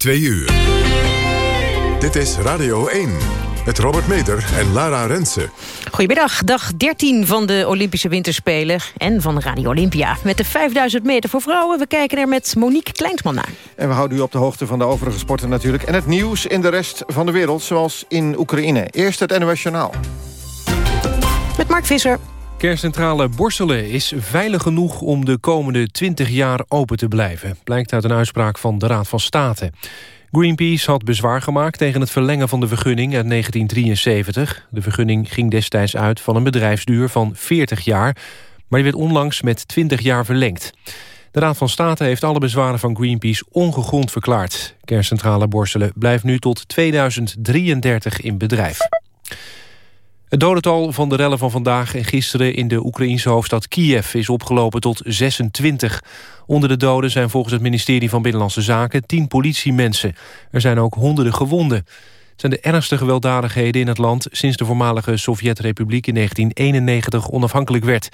2 uur. Dit is Radio 1 met Robert Meter en Lara Rensen. Goedemiddag, dag 13 van de Olympische Winterspelen en van Radio Olympia. Met de 5000 meter voor vrouwen, we kijken er met Monique Kleinsman naar. En we houden u op de hoogte van de overige sporten natuurlijk. En het nieuws in de rest van de wereld, zoals in Oekraïne. Eerst het NOS Journaal. Met Mark Visser. Kerncentrale Borselen is veilig genoeg om de komende 20 jaar open te blijven. Blijkt uit een uitspraak van de Raad van State. Greenpeace had bezwaar gemaakt tegen het verlengen van de vergunning uit 1973. De vergunning ging destijds uit van een bedrijfsduur van 40 jaar... maar die werd onlangs met 20 jaar verlengd. De Raad van State heeft alle bezwaren van Greenpeace ongegrond verklaard. Kerncentrale Borselen blijft nu tot 2033 in bedrijf. Het dodental van de rellen van vandaag en gisteren in de Oekraïnse hoofdstad Kiev is opgelopen tot 26. Onder de doden zijn volgens het ministerie van Binnenlandse Zaken 10 politiemensen. Er zijn ook honderden gewonden. Het zijn de ergste gewelddadigheden in het land sinds de voormalige Sovjet-republiek in 1991 onafhankelijk werd.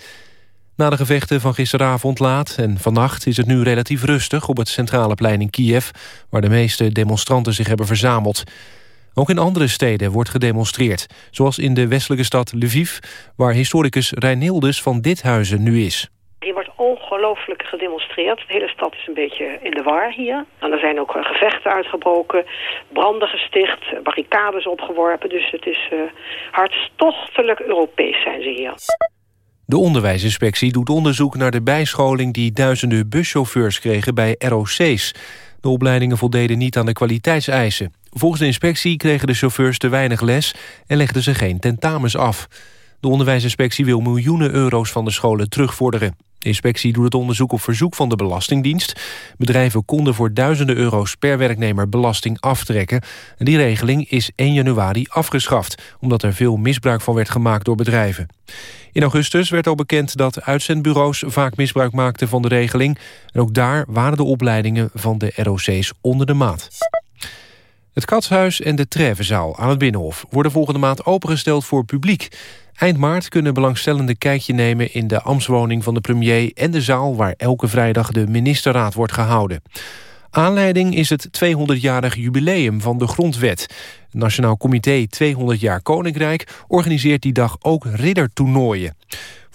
Na de gevechten van gisteravond laat en vannacht is het nu relatief rustig op het centrale plein in Kiev, waar de meeste demonstranten zich hebben verzameld. Ook in andere steden wordt gedemonstreerd. Zoals in de westelijke stad Lviv... waar historicus Reinildes van Dithuizen nu is. Hier wordt ongelooflijk gedemonstreerd. De hele stad is een beetje in de war hier. En er zijn ook eh, gevechten uitgebroken, branden gesticht, barricades opgeworpen. Dus het is uh, hartstochtelijk Europees zijn ze hier. De onderwijsinspectie doet onderzoek naar de bijscholing... die duizenden buschauffeurs kregen bij ROC's. De opleidingen voldeden niet aan de kwaliteitseisen. Volgens de inspectie kregen de chauffeurs te weinig les... en legden ze geen tentamens af. De onderwijsinspectie wil miljoenen euro's van de scholen terugvorderen. De inspectie doet het onderzoek op verzoek van de Belastingdienst. Bedrijven konden voor duizenden euro's per werknemer belasting aftrekken. En die regeling is 1 januari afgeschaft... omdat er veel misbruik van werd gemaakt door bedrijven. In augustus werd al bekend dat uitzendbureaus vaak misbruik maakten van de regeling. En ook daar waren de opleidingen van de ROC's onder de maat. Het Katshuis en de Trevenzaal aan het Binnenhof... worden volgende maand opengesteld voor publiek. Eind maart kunnen belangstellenden kijkje nemen... in de ambtswoning van de premier en de zaal... waar elke vrijdag de ministerraad wordt gehouden. Aanleiding is het 200-jarig jubileum van de Grondwet. Het Nationaal Comité 200 jaar Koninkrijk organiseert die dag ook riddertoernooien.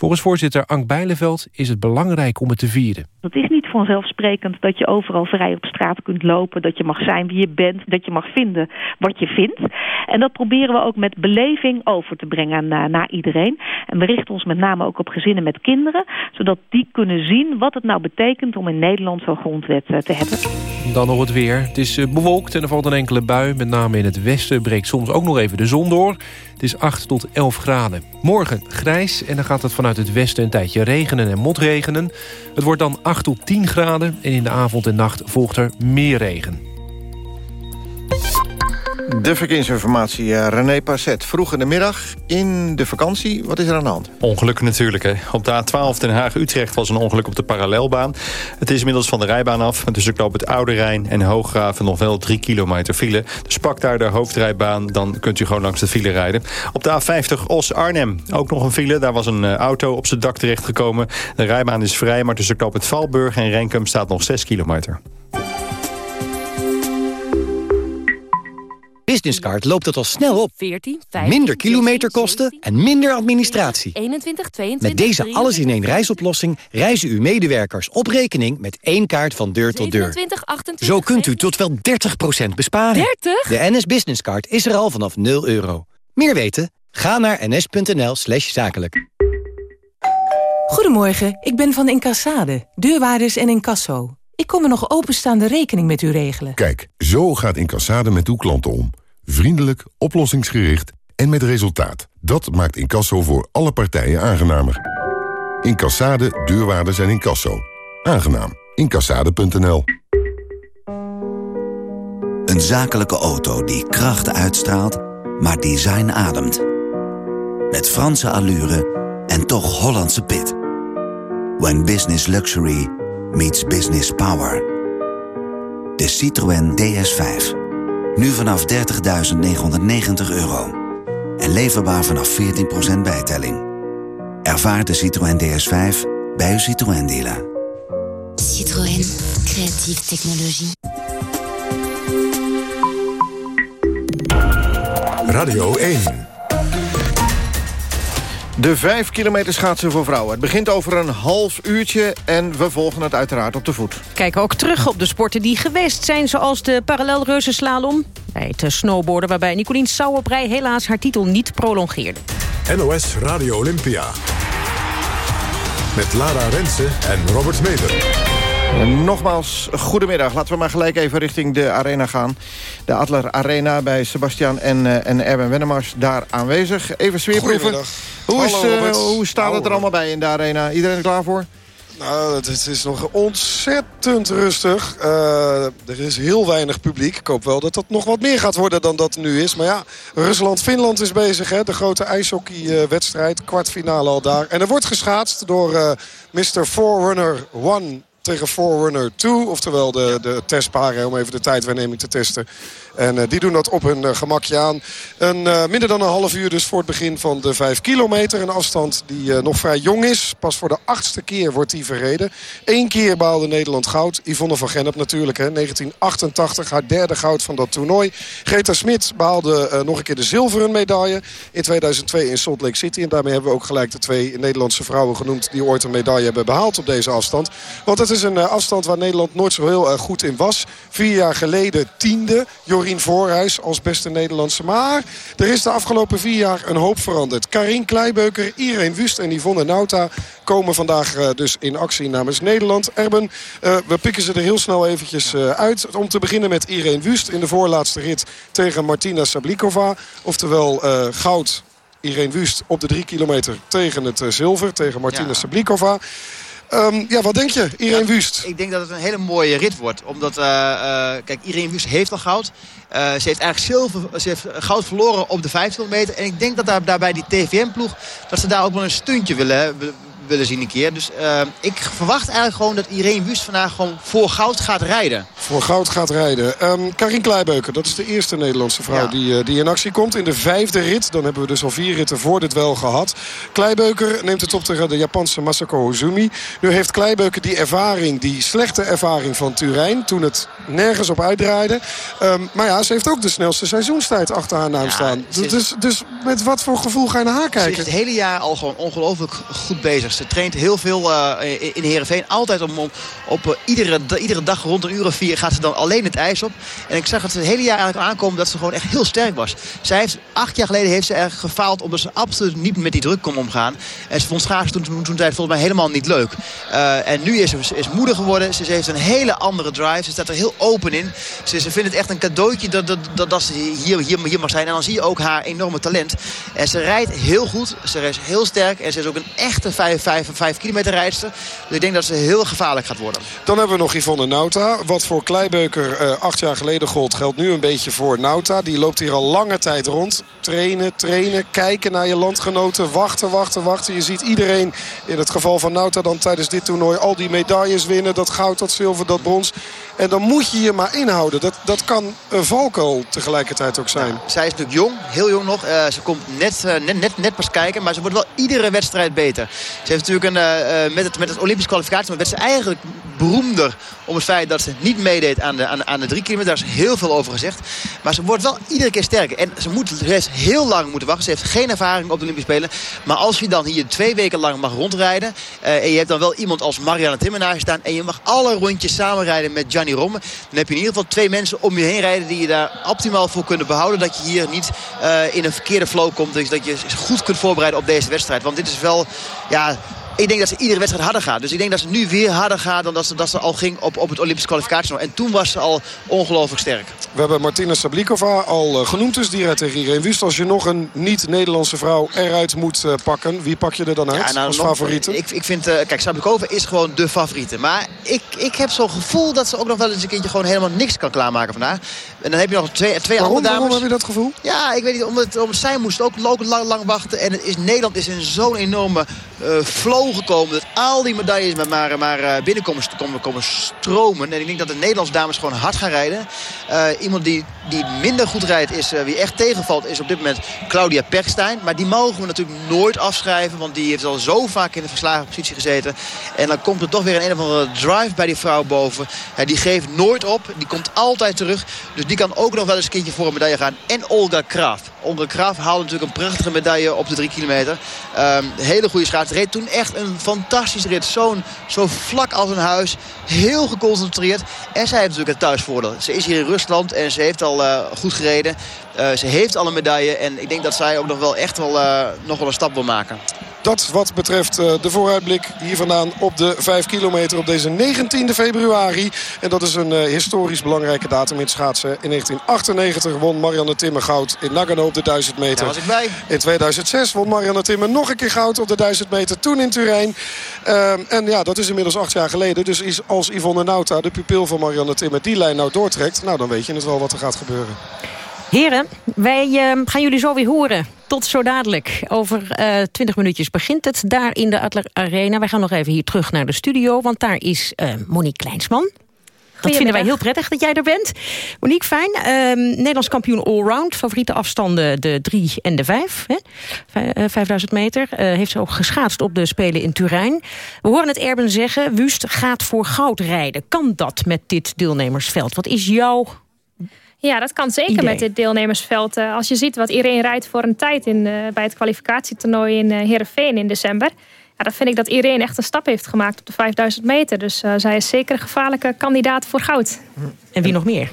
Volgens voorzitter Ank Bijleveld is het belangrijk om het te vieren. Het is niet vanzelfsprekend dat je overal vrij op straat kunt lopen... dat je mag zijn wie je bent, dat je mag vinden wat je vindt. En dat proberen we ook met beleving over te brengen naar, naar iedereen. En we richten ons met name ook op gezinnen met kinderen... zodat die kunnen zien wat het nou betekent om in Nederland zo'n grondwet eh, te hebben. Dan nog het weer. Het is eh, bewolkt en er valt een enkele bui. Met name in het westen breekt soms ook nog even de zon door. Het is 8 tot 11 graden. Morgen grijs en dan gaat het vanuit het westen een tijdje regenen en motregenen. Het wordt dan 8 tot 10 graden en in de avond en nacht volgt er meer regen. De verkeersinformatie, uh, René Passet. Vroeg in de middag in de vakantie. Wat is er aan de hand? Ongelukken natuurlijk. Hè. Op de A12 Den Haag-Utrecht was een ongeluk op de parallelbaan. Het is inmiddels van de rijbaan af. Dus ik loop het Oude Rijn en Hooggraven nog wel 3 kilometer file. Dus pak daar de hoofdrijbaan, dan kunt u gewoon langs de file rijden. Op de A50 Os-Arnhem ook nog een file. Daar was een uh, auto op zijn dak terechtgekomen. De rijbaan is vrij, maar tussen knoop het Valburg en Renkum staat nog 6 kilometer. Businesscard loopt het al snel op. 14, 15, minder kilometerkosten 16, en minder administratie. 21, 22, Met deze alles-in-één reisoplossing reizen uw medewerkers op rekening met één kaart van deur tot deur. 27, 28, Zo kunt u tot wel 30% besparen. 30? De NS Business Card is er al vanaf 0 euro. Meer weten? Ga naar ns.nl slash zakelijk. Goedemorgen, ik ben van Incassade, deurwaarders en incasso. Ik kom een nog openstaande rekening met u regelen. Kijk, zo gaat Incassade met uw klanten om. Vriendelijk, oplossingsgericht en met resultaat. Dat maakt incasso voor alle partijen aangenamer. Incassade, deurwaarders en incasso. Aangenaam. Incassade.nl Een zakelijke auto die kracht uitstraalt, maar design ademt. Met Franse allure en toch Hollandse pit. When business luxury meets business power. De Citroën DS5. Nu vanaf 30.990 euro. En leverbaar vanaf 14% bijtelling. Ervaar de Citroën DS5 bij uw Citroën dealer. Citroën. Creatieve technologie. Radio 1. De 5 kilometer schaatsen voor vrouwen. Het begint over een half uurtje en we volgen het uiteraard op de voet. Kijken ook terug op de sporten die geweest zijn... zoals de parallelreuzenslalom bij het snowboarden... waarbij Nicolien Sauerbrei helaas haar titel niet prolongeerde. NOS Radio Olympia. Met Lara Rensen en Robert Meder. Nogmaals, goedemiddag. Laten we maar gelijk even richting de arena gaan. De Adler Arena bij Sebastian en, uh, en Erwin Wennemars daar aanwezig. Even sfeerproeven. Hoe, is, uh, hoe staat het er allemaal bij in de arena? Iedereen er klaar voor? Nou, het is nog ontzettend rustig. Uh, er is heel weinig publiek. Ik hoop wel dat dat nog wat meer gaat worden dan dat nu is. Maar ja, Rusland-Finland is bezig. Hè? De grote ijshockeywedstrijd. Kwartfinale al daar. En er wordt geschaatst door uh, Mr. Forerunner 1 tegen Forerunner 2. Oftewel de, de testparen om even de tijdwaarneming te testen. En uh, die doen dat op hun uh, gemakje aan. Een, uh, minder dan een half uur dus voor het begin van de 5 kilometer. Een afstand die nog vrij jong is. Pas voor de achtste keer wordt die verreden. Eén keer behaalde Nederland goud. Yvonne van Gennep natuurlijk. Hè. 1988, haar derde goud van dat toernooi. Greta Smit behaalde nog een keer de zilveren medaille. In 2002 in Salt Lake City. En daarmee hebben we ook gelijk de twee Nederlandse vrouwen genoemd... die ooit een medaille hebben behaald op deze afstand. Want het is een afstand waar Nederland nooit zo heel goed in was. Vier jaar geleden tiende. Jorien Voorhuis als beste Nederlandse. Maar er is de afgelopen vier jaar een hoop veranderd. Karin Kleibeuker, Irene Wust en Yvonne Nauta komen vandaag uh, dus in actie namens Nederland. Erben, uh, we pikken ze er heel snel eventjes uh, uit. Om te beginnen met Irene Wust in de voorlaatste rit tegen Martina Sablikova. Oftewel goud Irene Wust op de drie kilometer tegen het zilver. Tegen Martina ja. Sablikova. Um, ja, wat denk je, Irene Wust? Ik denk dat het een hele mooie rit wordt. Omdat, uh, uh, kijk, Irene Wust heeft al goud. Uh, ze heeft eigenlijk zilver, ze heeft goud verloren op de 500 meter. En ik denk dat daar, daarbij die TVM-ploeg... dat ze daar ook wel een stuntje willen, willen zien een keer. Dus uh, ik verwacht eigenlijk gewoon dat Irene Wust vandaag gewoon voor goud gaat rijden. Voor goud gaat rijden. Um, Karin Kleibeuker, dat is de eerste Nederlandse vrouw ja. die, uh, die in actie komt. In de vijfde rit, dan hebben we dus al vier ritten voor dit wel gehad. Kleibeuker neemt het op tegen de Japanse Masako Ozumi. Nu heeft Kleibeuker die ervaring, die slechte ervaring van Turijn... toen het nergens op uitdraaide. Um, maar ja, ze heeft ook de snelste seizoenstijd achter haar naam ja, staan. Dus, dus met wat voor gevoel ga je naar haar kijken? Ze is het hele jaar al gewoon ongelooflijk goed bezig. Ze traint heel veel uh, in Heerenveen. Altijd om, op uh, iedere, iedere dag rond een uur of vier gaat ze dan alleen het ijs op. En ik zag het het hele jaar eigenlijk aankomen dat ze gewoon echt heel sterk was. Zij heeft, acht jaar geleden heeft ze erg gefaald omdat ze absoluut niet met die druk kon omgaan. En ze vond schaatsen toen, toen, zij het volgens mij helemaal niet leuk. Uh, en nu is ze is moeder geworden. Ze, ze, heeft een hele andere drive. Ze staat er heel open in. Ze, ze vindt het echt een cadeautje dat, dat, dat, dat ze hier, hier, hier mag zijn. En dan zie je ook haar enorme talent. En ze rijdt heel goed. Ze is heel sterk. En ze is ook een echte 5 5, 5 kilometer. Dus ik denk dat ze heel gevaarlijk gaat worden. Dan hebben we nog Yvonne Nauta. Wat voor Kleibeuker uh, acht jaar geleden gold, geldt nu een beetje voor Nauta. Die loopt hier al lange tijd rond. Trainen, trainen, kijken naar je landgenoten. Wachten, wachten, wachten. Je ziet iedereen in het geval van Nauta dan tijdens dit toernooi al die medailles winnen. Dat goud, dat zilver, dat brons. En dan moet je je maar inhouden. Dat, dat kan een valkuil tegelijkertijd ook zijn. Zij is natuurlijk jong, heel jong nog. Uh, ze komt net, uh, net, net, net pas kijken, maar ze wordt wel iedere wedstrijd beter. Ze heeft natuurlijk een, uh, met, het, met het Olympisch kwalificatie werd ze eigenlijk beroemder om het feit dat ze niet meedeed aan de, aan, aan de drie kilometer. Daar is heel veel over gezegd. Maar ze wordt wel iedere keer sterker. En ze, moet, heeft heel lang moeten wachten. Ze heeft geen ervaring op de Olympische Spelen. Maar als je dan hier twee weken lang mag rondrijden... En je hebt dan wel iemand als Marianne Timmer staan... en je mag alle rondjes samenrijden met Gianni Dan heb je in ieder geval twee mensen om je heen rijden... die je daar optimaal voor kunnen behouden. Dat je hier niet uh, in een verkeerde flow komt. Dus dat je goed kunt voorbereiden op deze wedstrijd. Want dit is wel... Ja, ik denk dat ze iedere wedstrijd harder gaat. Dus ik denk dat ze nu weer harder gaat dan dat ze, dat ze al ging op, op het Olympisch kwalificatie. En toen was ze al ongelooflijk sterk. We hebben Martina Sablikova al uh, genoemd. Dus die tegen Irene Wust. Als je nog een niet-Nederlandse vrouw eruit moet uh, pakken. Wie pak je er dan uit ja, nou, als nog, favoriete? Ik, ik vind, uh, kijk, Sablikova is gewoon de favoriete. Maar ik, ik heb zo'n gevoel dat ze ook nog wel eens een keertje gewoon helemaal niks kan klaarmaken vandaag. En dan heb je nog twee, twee waarom, andere dames. Waarom heb je dat gevoel? Ja, ik weet niet. Omdat, omdat zij moest ook lang, lang wachten. En het is, Nederland is in zo'n enorme flow gekomen dat al die medailles maar, maar, maar binnenkomen komen, komen stromen. En ik denk dat de Nederlandse dames gewoon hard gaan rijden. iemand die, die minder goed rijdt, is, wie echt tegenvalt, is op dit moment Claudia Perkstein. Maar die mogen we natuurlijk nooit afschrijven. Want die heeft al zo vaak in de verslagen positie gezeten. En dan komt er toch weer een een of andere drive bij die vrouw boven. die geeft nooit op. Die komt altijd terug. Dus die kan ook nog wel eens een kindje voor een medaille gaan. En Olga Kraft. Olga Kraft haalde natuurlijk een prachtige medaille op de drie kilometer. Um, hele goede schaats. Reed toen echt een fantastische rit. Zo'n zo vlak als een huis. Heel geconcentreerd. En zij heeft natuurlijk het thuisvoordeel. Ze is hier in Rusland en ze heeft al uh, goed gereden. Uh, ze heeft al een medaille. En ik denk dat zij ook nog wel echt wel, uh, nog wel een stap wil maken. Dat wat betreft uh, de vooruitblik hier vandaan op de 5 kilometer op deze 19 februari. En dat is een historisch belangrijke datum in het schaatsen. In 1998 won Marianne Timmer goud in Nagano op de 1000 meter. Daar was ik bij. In 2006 won Marianne Timmer nog een keer goud op de 1000 meter. Toen in Turijn. en ja, dat is inmiddels acht jaar geleden. Dus als Yvonne Nauta, de pupil van Marianne Timmer, die lijn nou doortrekt... nou, dan weet je het wel wat er gaat gebeuren. Heren, wij uh, gaan jullie zo weer horen. Tot zo dadelijk. Over uh, 20 minuutjes begint het daar in de Adler Arena. Wij gaan nog even hier terug naar de studio, want daar is uh, Monique Kleinsman. Dat vinden wij heel prettig dat jij er bent. Monique, fijn. Uh, Nederlands kampioen allround. Favoriete afstanden de 3 en de 5. Hè? 5000 meter. Uh, heeft ze ook geschaatst op de Spelen in Turijn. We horen het Erben zeggen. Wust gaat voor goud rijden. Kan dat met dit deelnemersveld? Wat is jouw ja, dat kan zeker met dit deelnemersveld. Eh, als je ziet wat iedereen rijdt voor een tijd in, uh, bij het kwalificatietoernooi in uh, Heerenveen in december. Ja, dan vind ik dat iedereen echt een stap heeft gemaakt op de 5000 meter. Dus zij is zeker een gevaarlijke kandidaat voor goud. En wie nog meer?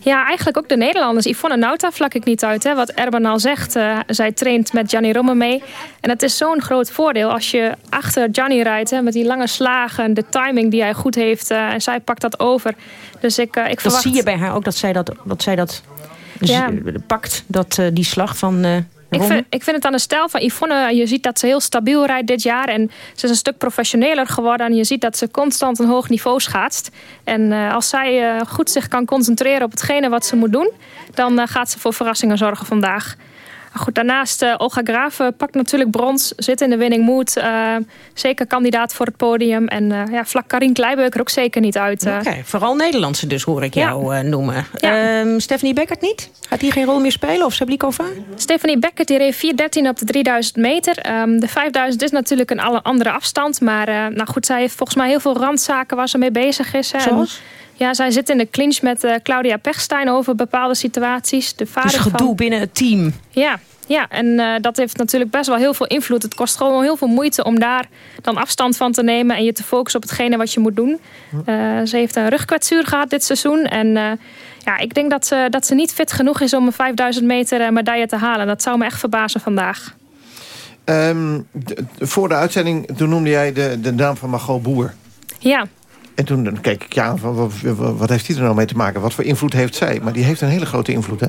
Ja, eigenlijk ook de Nederlanders. Yvonne Nauta vlak ik niet uit. Hè. Wat Erben al zegt, uh, zij traint met Gianni Romme mee. En het is zo'n groot voordeel als je achter Gianni rijdt... Hè, met die lange slagen, de timing die hij goed heeft. Uh, en zij pakt dat over. Dus ik, ik verwacht... Dat zie je bij haar ook, dat zij dat, dat, zij dat ja. pakt, dat, die slag van... Ik vind, ik vind het aan de stijl van Yvonne. Je ziet dat ze heel stabiel rijdt dit jaar. En ze is een stuk professioneler geworden. En je ziet dat ze constant een hoog niveau schaatst. En uh, als zij uh, goed zich kan concentreren op hetgene wat ze moet doen... dan uh, gaat ze voor verrassingen zorgen vandaag. Goed, daarnaast uh, Olga Graven pakt natuurlijk brons, zit in de winning mood. Uh, zeker kandidaat voor het podium. En uh, ja, vlak Karin Kleibeuker ook zeker niet uit. Oké, vooral Nederlandse dus hoor ik jou noemen. Ja. Um, Stephanie Beckert niet? Gaat die geen rol meer spelen of Sablikova? Stephanie Beckert die reed 4.13 op de 3000 meter. Um, de 5000 is natuurlijk een andere afstand. Maar nou goed, zij heeft volgens mij heel veel randzaken waar ze mee bezig is. Zoals? Ja, zij zit in de clinch met uh, Claudia Pechstein over bepaalde situaties. De vader dus gedoe van... binnen het team. Ja, ja, en uh, dat heeft natuurlijk best wel heel veel invloed. Het kost gewoon heel veel moeite om daar dan afstand van te nemen... en je te focussen op hetgene wat je moet doen. Uh, ze heeft een rugkwetsuur gehad dit seizoen. En uh, ja, ik denk dat ze, dat ze niet fit genoeg is om een 5000 meter medaille te halen. Dat zou me echt verbazen vandaag. Um, voor de uitzending toen noemde jij de, de naam van Margot Boer. Ja. En toen dan keek ik ja, wat, wat, heeft die er nou mee te maken? Wat voor invloed heeft zij? Maar die heeft een hele grote invloed, hè?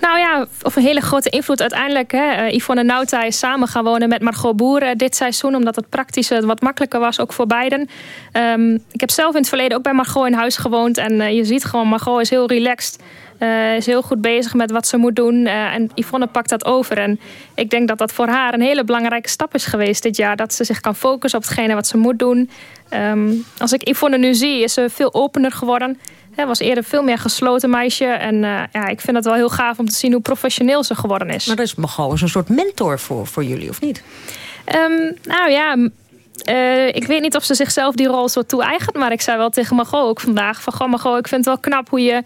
Nou ja, of een hele grote invloed uiteindelijk. Hè. Uh, Yvonne Nauta is samen gaan wonen met Margot Boer uh, dit seizoen... omdat het praktisch wat makkelijker was, ook voor beiden. Um, ik heb zelf in het verleden ook bij Margot in huis gewoond... en je ziet gewoon, Margot is heel relaxed... Uh, is heel goed bezig met wat ze moet doen. Uh, en Yvonne pakt dat over. En ik denk dat dat voor haar een hele belangrijke stap is geweest dit jaar. Dat ze zich kan focussen op hetgene wat ze moet doen. Um, als ik Yvonne nu zie, is ze veel opener geworden. Hij was eerder veel meer gesloten meisje. En uh, ja, ik vind het wel heel gaaf om te zien hoe professioneel ze geworden is. Maar dat is gewoon een soort mentor voor, voor jullie, of niet? Um, nou ja, uh, ik weet niet of ze zichzelf die rol zo toe-eigent. Maar ik zei wel tegen Margot ook vandaag. Van, goh, Margot, ik vind het wel knap hoe je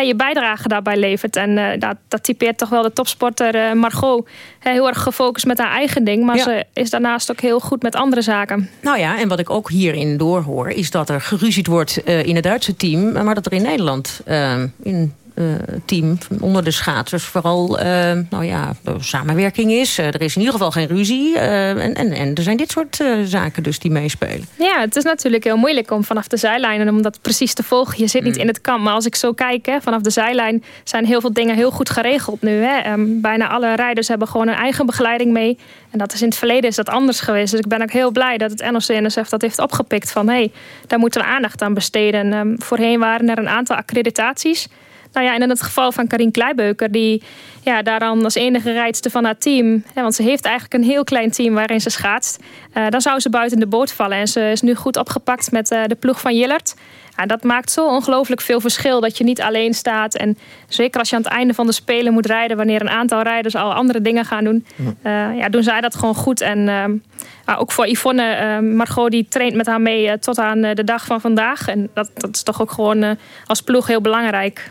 je bijdrage daarbij levert. En uh, dat, dat typeert toch wel de topsporter uh, Margot. heel erg gefocust met haar eigen ding. Maar ja. ze is daarnaast ook heel goed met andere zaken. Nou ja, en wat ik ook hierin doorhoor... is dat er geruzied wordt uh, in het Duitse team... maar dat er in Nederland in team onder de schaatsers vooral uh, nou ja, samenwerking is. Uh, er is in ieder geval geen ruzie. en, en, en er zijn dit soort zaken dus die meespelen. Ja, het is natuurlijk heel moeilijk om vanaf de zijlijn... om dat precies te volgen. Je zit niet mm. in het kamp. Maar als ik zo kijk, hè, vanaf de zijlijn... zijn heel veel dingen heel goed geregeld nu. Hè. Um, bijna alle rijders hebben gewoon een eigen begeleiding mee. En dat is in het verleden is dat anders geweest. Dus ik ben ook heel blij dat het NOC-NSF dat heeft opgepikt. Van hé, hey, daar moeten we aandacht aan besteden. Um, voorheen waren er een aantal accreditaties... Nou ja, en in het geval van Karin Kleibeuker, die ja, daar dan als enige rijdster van haar team, hè, want ze heeft eigenlijk een heel klein team waarin ze schaatst, uh, dan zou ze buiten de boot vallen. En ze is nu goed opgepakt met uh, de ploeg van Jillert. Ja, dat maakt zo ongelooflijk veel verschil dat je niet alleen staat. En zeker als je aan het einde van de Spelen moet rijden... wanneer een aantal rijders al andere dingen gaan doen... Uh, ja, doen zij dat gewoon goed. En uh, ook voor Yvonne, uh, Margot die traint met haar mee tot aan de dag van vandaag. En dat, dat is toch ook gewoon als ploeg heel belangrijk.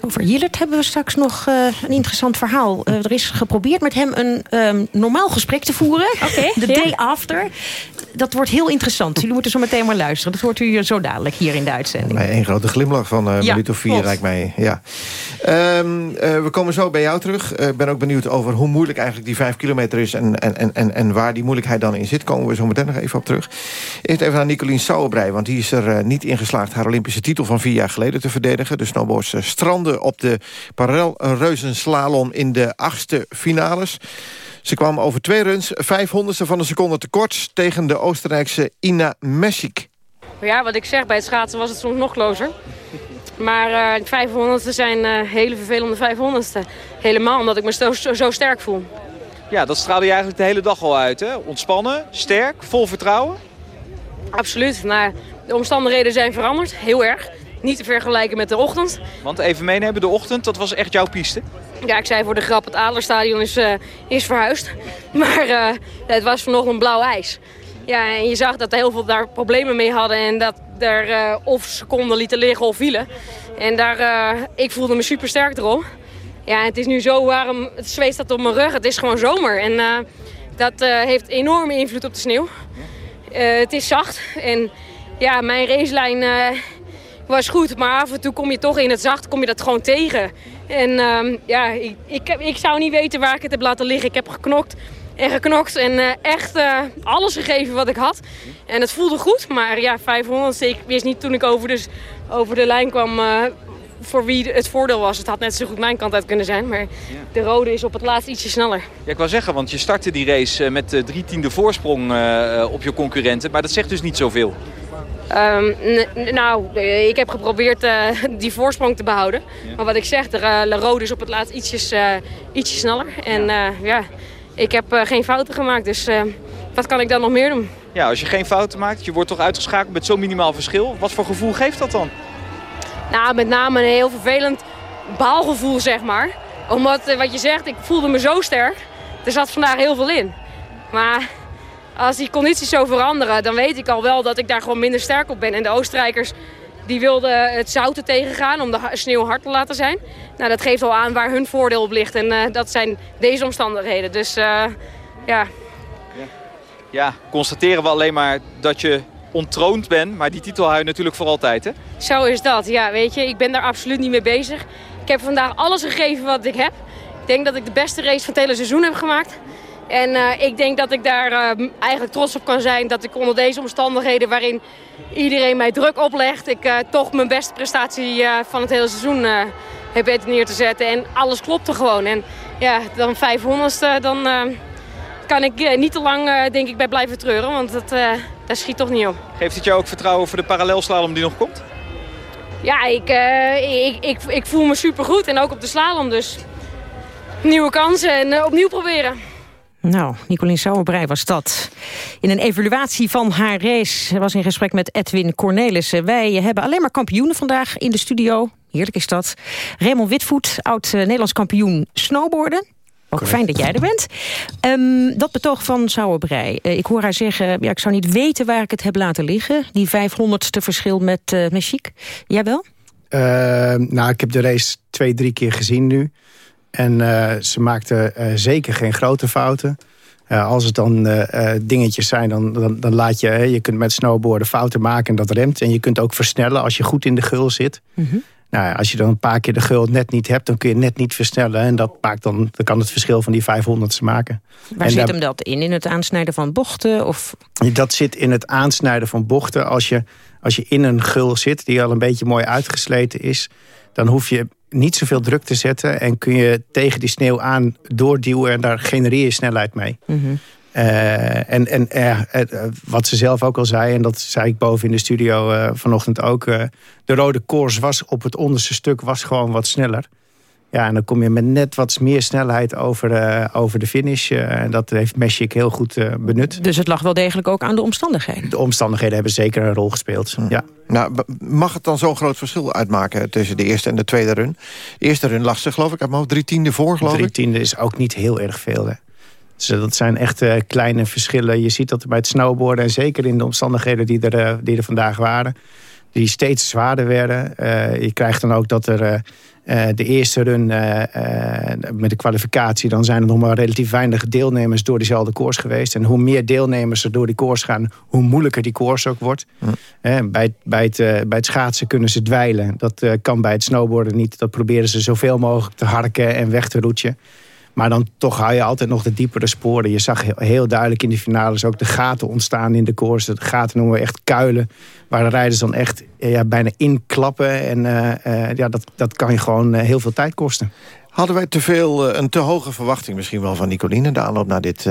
Over Jillert hebben we straks nog uh, een interessant verhaal. Uh, er is geprobeerd met hem een um, normaal gesprek te voeren. Okay, de day after. Dat wordt heel interessant. Jullie moeten zo meteen maar luisteren. Dat hoort u zo dadelijk hier in de uitzending. Bij één grote glimlach van uh, ja, minuut of vier lijkt mij. Ja. Um, we komen zo bij jou terug. Ik ben ook benieuwd over hoe moeilijk eigenlijk die vijf kilometer is... en, en, en, en waar die moeilijkheid dan in zit. Komen we zo meteen nog even op terug. Eerst even naar Nicolien Sauerbrei. Want die is er niet in geslaagd haar Olympische titel van vier jaar geleden te verdedigen. De snowboards stranden op de parallelreuzenslalom in de achtste finales. Ze kwam over twee runs, vijfhonderdste van een seconde tekort... tegen de Oostenrijkse Ina Messik. Ja, wat ik zeg, bij het schaatsen was het soms nog closer. Maar uh, 500ste zijn uh, hele vervelende 500ste. Helemaal omdat ik me zo, zo, zo, sterk voel. Ja, dat straalde je eigenlijk de hele dag al uit, hè? Ontspannen, sterk, vol vertrouwen? Absoluut. Nou, de omstandigheden zijn veranderd, heel erg. Niet te vergelijken met de ochtend. Want even meenemen, de ochtend, dat was echt jouw piste? Ja, ik zei voor de grap, het Adlerstadion is, uh, is verhuisd. Maar uh, het was vanochtend blauw ijs. Ja, en je zag dat heel veel daar problemen mee hadden. En dat er uh, of seconden lieten liggen of vielen. En daar, ik voelde me super sterk erop. Ja, het is nu zo warm, het zweet staat op mijn rug. Het is gewoon zomer. En dat heeft enorme invloed op de sneeuw. het is zacht. En ja, mijn racelijn was goed. Maar af en toe kom je toch in het zacht, kom je dat gewoon tegen. En uh, ja, ik, ik, ik, zou niet weten waar ik het heb laten liggen. Ik heb geknokt en geknokt en uh, echt uh, alles gegeven wat ik had. En het voelde goed, maar ja, 500, ik wist niet toen ik over, dus, over de lijn kwam uh, voor wie het voordeel was. Het had net zo goed mijn kant uit kunnen zijn, maar ja. de rode is op het laatst ietsje sneller. Ja, ik wou zeggen, want je startte die race met drie tiende voorsprong op je concurrenten. Maar dat zegt dus niet zoveel. Um, nou, ik heb geprobeerd uh, die voorsprong te behouden. Ja. Maar wat ik zeg, de, uh, de rode is op het laatst ietsjes, uh, ietsje sneller. En ja, ja ik heb geen fouten gemaakt, dus wat kan ik dan nog meer doen? Ja, als je geen fouten maakt, je wordt toch uitgeschakeld met zo'n minimaal verschil. Wat voor gevoel geeft dat dan? Nou, met name een heel vervelend baalgevoel, zeg maar. Omdat, wat je zegt, ik voelde me zo sterk. Er zat vandaag heel veel in. Maar als die condities zo veranderen, dan weet ik al wel dat ik daar gewoon minder sterk op ben. En de Oostenrijkers die wilden het zouten tegengaan om de sneeuw hard te laten zijn. Nou, dat geeft al aan waar hun voordeel op ligt. En uh, dat zijn deze omstandigheden. Dus uh, ja. ja. Ja, constateren we alleen maar dat je ontroond bent. Maar die titel hou je natuurlijk voor altijd, hè? Zo is dat, ja. Weet je, ik ben daar absoluut niet mee bezig. Ik heb vandaag alles gegeven wat ik heb. Ik denk dat ik de beste race van het hele seizoen heb gemaakt. En uh, ik denk dat ik daar uh, eigenlijk trots op kan zijn dat ik onder deze omstandigheden waarin iedereen mij druk oplegt, ik uh, toch mijn beste prestatie van het hele seizoen heb weten neer te zetten. En alles klopte gewoon. En ja, dan 500ste, dan kan ik niet te lang denk ik bij blijven treuren, want dat, dat schiet toch niet op. Geeft het jou ook vertrouwen voor de parallelslalom die nog komt? Ja, ik, ik, ik, ik voel me supergoed en ook op de slalom dus. Nieuwe kansen en opnieuw proberen. Nou, Nicolien Sauerbrei was dat. In een evaluatie van haar race was in gesprek met Edwin Cornelissen. Wij hebben alleen maar kampioenen vandaag in de studio. Heerlijk is dat. Raymond Witvoet, oud-Nederlands kampioen snowboarden. Ook fijn dat jij er bent. Um, dat betoog van Sauerbrei. Uh, ik hoor haar zeggen, ja, ik zou niet weten waar ik het heb laten liggen. Die 500ste verschil met uh, Mechik. Jij wel? Uh, nou, ik heb de race twee, drie keer gezien nu. En uh, ze maakte uh, zeker geen grote fouten. Uh, als het dan dingetjes zijn, dan, dan, dan, laat je... je kunt met snowboarden fouten maken en dat remt. En je kunt ook versnellen als je goed in de gul zit. Mm -hmm. Nou, als je dan een paar keer de gul net niet hebt... dan kun je net niet versnellen. En dat, maakt dan, dan kan het verschil van die 500ste maken. Waar en zit daar, hem dat in? In het aansnijden van bochten? Of? Dat zit in het aansnijden van bochten. Als je, als je in een gul zit die al een beetje mooi uitgesleten is... dan hoef je niet zoveel druk te zetten... en kun je tegen die sneeuw aan doorduwen en daar genereer je snelheid mee. Mm -hmm. en en wat ze zelf ook al zei, en dat zei ik boven in de studio vanochtend ook. de rode koers was op het onderste stuk was gewoon wat sneller. Ja, en dan kom je met net wat meer snelheid over, uh, over de finish. Uh, en dat heeft Meshik heel goed uh, benut. Dus het lag wel degelijk ook aan de omstandigheden? De omstandigheden hebben zeker een rol gespeeld, hm. ja. Nou, mag het dan zo'n groot verschil uitmaken tussen de eerste en de tweede run? De eerste run lag ze, geloof ik, uit mijn drie tiende voor, geloof ik? Drie tiende is ook niet heel erg veel, hè. Dus dat zijn echt kleine verschillen. Je ziet dat bij het snowboarden, en zeker in de omstandigheden die er, die er vandaag waren... die steeds zwaarder werden. je krijgt dan ook dat er uh, de eerste run uh, met de kwalificatie... dan zijn er nog maar relatief weinig deelnemers door diezelfde koers geweest. En hoe meer deelnemers er door die koers gaan... hoe moeilijker die koers ook wordt. bij, bij, het, bij het schaatsen kunnen ze dweilen. Dat kan bij het snowboarden niet. Dat proberen ze zoveel mogelijk te harken en weg te roetjen. Maar dan toch hou je altijd nog de diepere sporen. Je zag heel, duidelijk in de finales ook de gaten ontstaan in de koers. De gaten noemen we echt kuilen. Waar de rijders dan echt ja, bijna inklappen. En uh, ja, dat, dat kan je gewoon heel veel tijd kosten. Hadden wij te veel, een te hoge verwachting misschien wel van Nicoline... de aanloop naar, dit,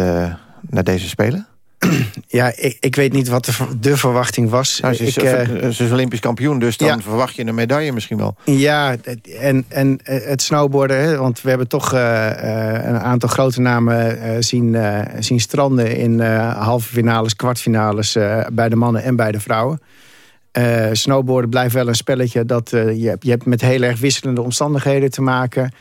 naar deze Spelen? Ja, ik, ik, weet niet wat de, de verwachting was. Nou, ze, is, ik, uh, ze is Olympisch kampioen, dus dan verwacht je een medaille misschien wel. Ja, en, en het snowboarden, hè, want we hebben toch uh, een aantal grote namen uh, zien, zien stranden... in halve finales, kwartfinales bij de mannen en bij de vrouwen. snowboarden blijft wel een spelletje dat je, je hebt met heel erg wisselende omstandigheden te maken...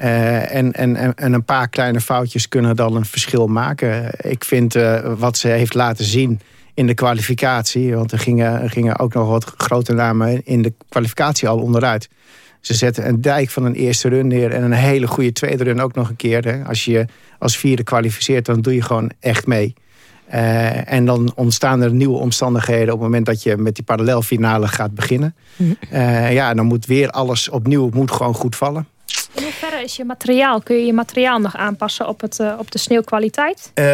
Uh, en, en, en een paar kleine foutjes kunnen dan een verschil maken. Ik vind uh, wat ze heeft laten zien in de kwalificatie... want er gingen, er gingen ook nog wat grote namen in de kwalificatie al onderuit. Ze zetten een dijk van een eerste run neer... en een hele goede tweede run ook nog een keer. Hè. Als je als vierde kwalificeert, dan doe je gewoon echt mee. Uh, en dan ontstaan er nieuwe omstandigheden... op het moment dat je met die parallelfinale gaat beginnen. Mm ja, dan moet weer alles opnieuw moet gewoon goed vallen. In hoeverre is je materiaal? Kun je je materiaal nog aanpassen op, het, uh, op de sneeuwkwaliteit? Uh,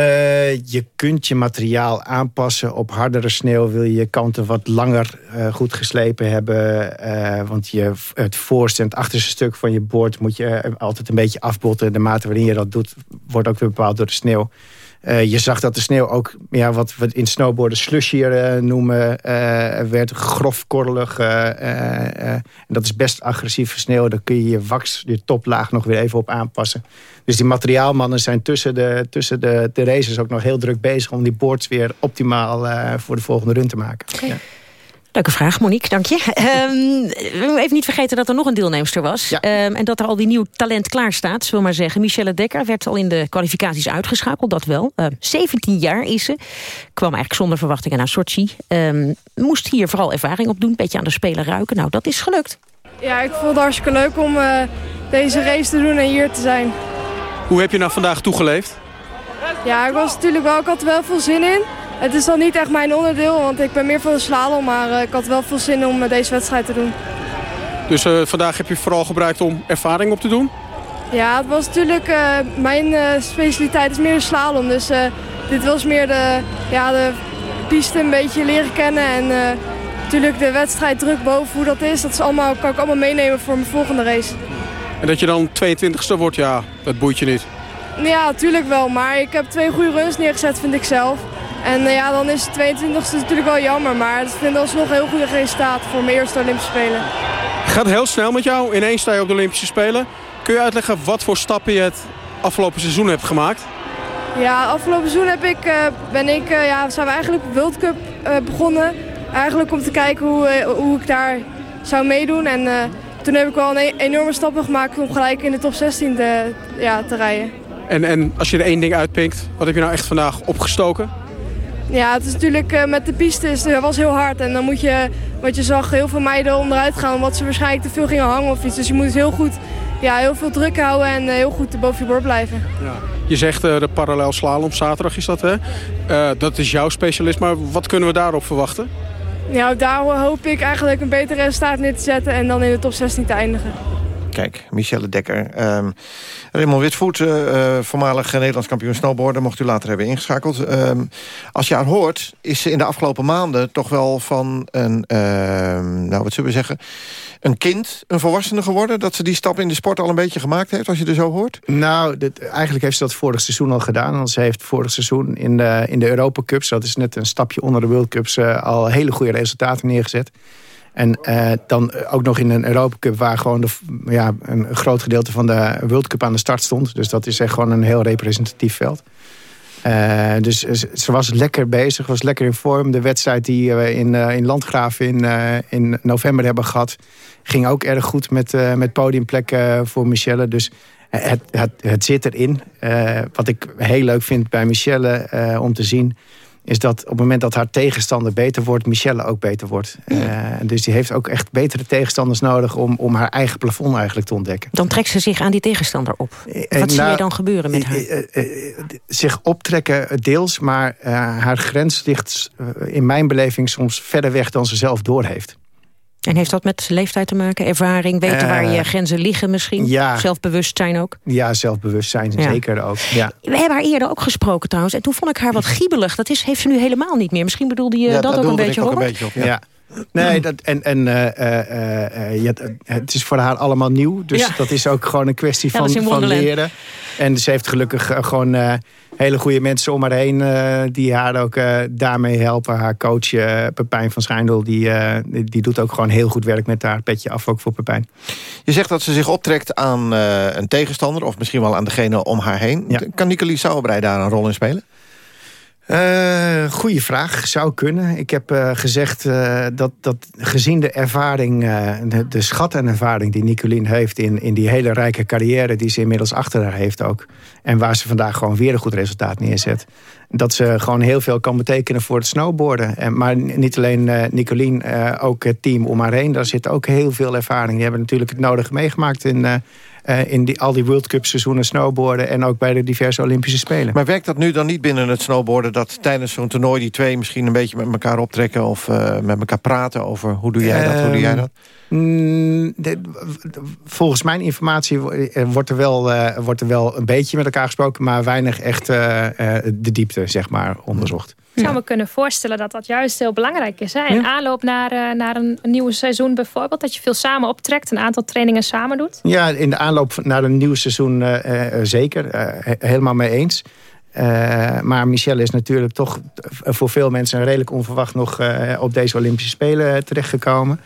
je kunt je materiaal aanpassen. Op hardere sneeuw wil je je kanten wat langer uh, goed geslepen hebben. want je, het voorste en het achterste stuk van je boord moet je altijd een beetje afbotten. De mate waarin je dat doet wordt ook weer bepaald door de sneeuw. Uh, je zag dat de sneeuw ook, ja, wat we in snowboarden slushier uh, noemen, uh, werd grofkorrelig. en dat is best agressieve sneeuw. Daar kun je je wax, je toplaag nog weer even op aanpassen. Dus die materiaalmannen zijn tussen de, tussen de, de races ook nog heel druk bezig... om die boards weer optimaal voor de volgende run te maken. Okay. Ja. Leuke vraag, Monique, dank je. um, even niet vergeten dat er nog een deelnemster was. Ja. Um, en dat er al die nieuw talent klaar staat, zullen we maar zeggen. Michelle Dekker werd al in de kwalificaties uitgeschakeld, dat wel. Uh, 17 jaar is ze. Kwam eigenlijk zonder verwachtingen naar Sochi. Um, moest hier vooral ervaring op doen, een beetje aan de spelen ruiken. Nou, dat is gelukt. Ja, ik vond het hartstikke leuk om uh, deze race te doen en hier te zijn. Hoe heb je nou vandaag toegeleefd? Ja, ik was natuurlijk wel, ik had er wel veel zin in. Het is dan niet echt mijn onderdeel, want ik ben meer van de slalom. Maar uh, ik had wel veel zin om uh, deze wedstrijd te doen. Dus uh, vandaag heb je vooral gebruikt om ervaring op te doen? Ja, het was natuurlijk... mijn specialiteit is meer de slalom. Dus dit was meer de, ja, de piste een beetje leren kennen. En natuurlijk de wedstrijd druk boven hoe dat is. Dat is allemaal, kan ik allemaal meenemen voor mijn volgende race. En dat je dan 22e wordt, ja, dat boeit je niet? Ja, natuurlijk wel. Maar ik heb twee goede runs neergezet, vind ik zelf. En uh, ja, dan is de 22e natuurlijk wel jammer. Maar het vind alsnog een heel goede resultaat voor mijn eerste Olympische Spelen. Het gaat heel snel met jou. Ineens sta je op de Olympische Spelen. Kun je uitleggen wat voor stappen je het afgelopen seizoen hebt gemaakt? Ja, afgelopen seizoen heb ik, uh, ben ik, uh, ja, zijn we eigenlijk op World Cup begonnen. Eigenlijk om te kijken hoe, hoe ik daar zou meedoen. En toen heb ik wel een e enorme stappen gemaakt om gelijk in de top 16 te, ja, te rijden. En, en als je er één ding uitpinkt, wat heb je nou echt vandaag opgestoken? Ja, het is natuurlijk uh, met de piste is, het was heel hard. En dan moet je, wat je zag, heel veel meiden onderuit gaan. Omdat ze waarschijnlijk te veel gingen hangen of iets. Dus je moet heel goed, ja, heel veel druk houden en uh, heel goed boven je bord blijven. Ja. Je zegt uh, de parallel slalom, zaterdag is dat hè? dat is jouw specialist, maar wat kunnen we daarop verwachten? Ja, daar hoop ik eigenlijk een beter resultaat neer te zetten en dan in de top 16 te eindigen. Kijk, Michelle Dekker. Um, Raymond Witvoet, uh, voormalig Nederlands kampioen snowboarden... mocht u later hebben ingeschakeld. Um, als je haar hoort, is ze in de afgelopen maanden... toch wel van een, uh, nou wat zullen we zeggen... een kind, een volwassene geworden? Dat ze die stap in de sport al een beetje gemaakt heeft, als je er zo hoort? Nou, dit, eigenlijk heeft ze dat vorig seizoen al gedaan. Want ze heeft vorig seizoen in de, in de Europa Cups... dat is net een stapje onder de World Cups... Uh, al hele goede resultaten neergezet. En uh, dan ook nog in een Europa Cup waar gewoon ja, een groot gedeelte van de World Cup aan de start stond. Dus dat is echt gewoon een heel representatief veld. Uh, dus ze was lekker bezig, was lekker in vorm. De wedstrijd die we in, in Landgraaf in, in november hebben gehad... ging ook erg goed met, met podiumplekken voor Michelle. Dus het, het, het zit erin. wat ik heel leuk vind bij Michelle om te zien is dat op het moment dat haar tegenstander beter wordt... Michelle ook beter wordt. Ja. Uh, dus die heeft ook echt betere tegenstanders nodig... Om, om haar eigen plafond eigenlijk te ontdekken. Dan trekt ze zich aan die tegenstander op. Wat uh, zie nou, je dan gebeuren met haar? Zich optrekken deels, maar haar grens ligt in mijn beleving... soms verder weg dan ze zelf doorheeft. En heeft dat met leeftijd te maken? Ervaring? Weten waar je grenzen liggen misschien? Ja. Zelfbewustzijn ook? Ja, zelfbewustzijn ja. zeker ook. Ja. We hebben haar eerder ook gesproken trouwens. En toen vond ik haar wat giebelig. Dat is, heeft ze nu helemaal niet meer. Misschien bedoelde je dat ook een beetje, ook een beetje op. ja. Nee, dat, en, en uh, uh, uh, ja, het is voor haar allemaal nieuw. Dus ja. dat is ook gewoon een kwestie van, van leren. En ze heeft gelukkig gewoon hele goede mensen om haar heen... die haar ook daarmee helpen. Haar coach Pepijn van Schijndel, die, die doet ook gewoon heel goed werk met haar. Petje af ook voor Pepijn. Je zegt dat ze zich optrekt aan een tegenstander... of misschien wel aan degene om haar heen. Ja. Kan Nicolie Sauerbrei daar een rol in spelen? Uh, goeie vraag, zou kunnen. Ik heb uh, gezegd uh, dat, dat gezien de ervaring, de, de, schat en ervaring die Nicolien heeft in, in die hele rijke carrière die ze inmiddels achter haar heeft ook. En waar ze vandaag gewoon weer een goed resultaat neerzet. Dat ze gewoon heel veel kan betekenen voor het snowboarden. En, maar niet alleen Nicolien, ook het team om haar heen. Daar zit ook heel veel ervaring. Die hebben natuurlijk het nodige meegemaakt in uh, in die, al die World Cup seizoenen snowboarden... en ook bij de diverse Olympische Spelen. Maar werkt dat nu dan niet binnen het snowboarden... dat tijdens zo'n toernooi die twee misschien een beetje met elkaar optrekken... of uh, met elkaar praten over hoe doe jij dat, hoe doe jij dat? Mm, de, volgens mijn informatie wordt er, wel, uh, wordt er wel een beetje met elkaar gesproken... maar weinig echt de diepte, zeg maar, onderzocht. Ik zou me kunnen voorstellen dat dat juist heel belangrijk is. Hè? In ja. aanloop naar, uh, naar een, nieuw seizoen bijvoorbeeld. Dat je veel samen optrekt, een aantal trainingen samen doet. Ja, in de aanloop naar een nieuw seizoen uh, uh, zeker. helemaal mee eens. maar Michelle is natuurlijk toch voor veel mensen redelijk onverwacht nog op deze Olympische Spelen terechtgekomen.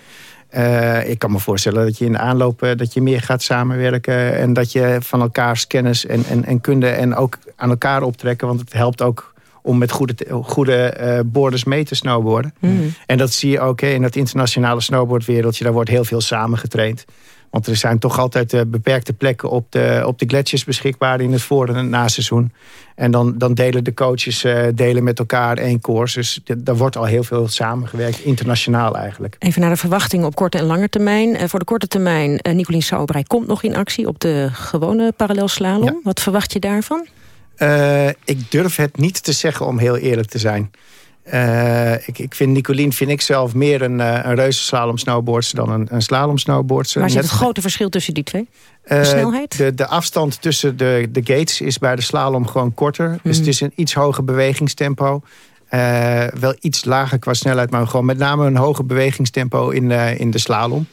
Ik kan me voorstellen dat je in de aanloop dat je meer gaat samenwerken. En dat je van elkaars kennis en, en, en kunde en ook aan elkaar optrekken. Want het helpt ook om met goede, goede uh, borders mee te snowboarden. Mm. En dat zie je ook hè, in het internationale snowboardwereldje. Daar wordt heel veel samen getraind. Want er zijn toch altijd uh, beperkte plekken op de, op de gletsjers beschikbaar... in het voor- en naseizoen. En dan, dan delen de coaches uh, delen met elkaar één koers. Dus daar wordt al heel veel samengewerkt, internationaal eigenlijk. Even naar de verwachtingen op korte en lange termijn. voor de korte termijn, Nicolien Sauerbrei komt nog in actie... op de gewone parallelslalom. Ja. Wat verwacht je daarvan? Uh, ik durf het niet te zeggen om heel eerlijk te zijn. Uh, ik, ik vind Nicolien vind ik zelf meer een, uh, een reuzenslalom snowboardster dan een, een slalom snowboardster. Waar zit het grote verschil tussen die twee? De snelheid? De, de afstand tussen de, de gates is bij de slalom gewoon korter. Mm. Dus het is een iets hoger bewegingstempo. wel iets lager qua snelheid, maar gewoon met name een hoger bewegingstempo in, in de slalom.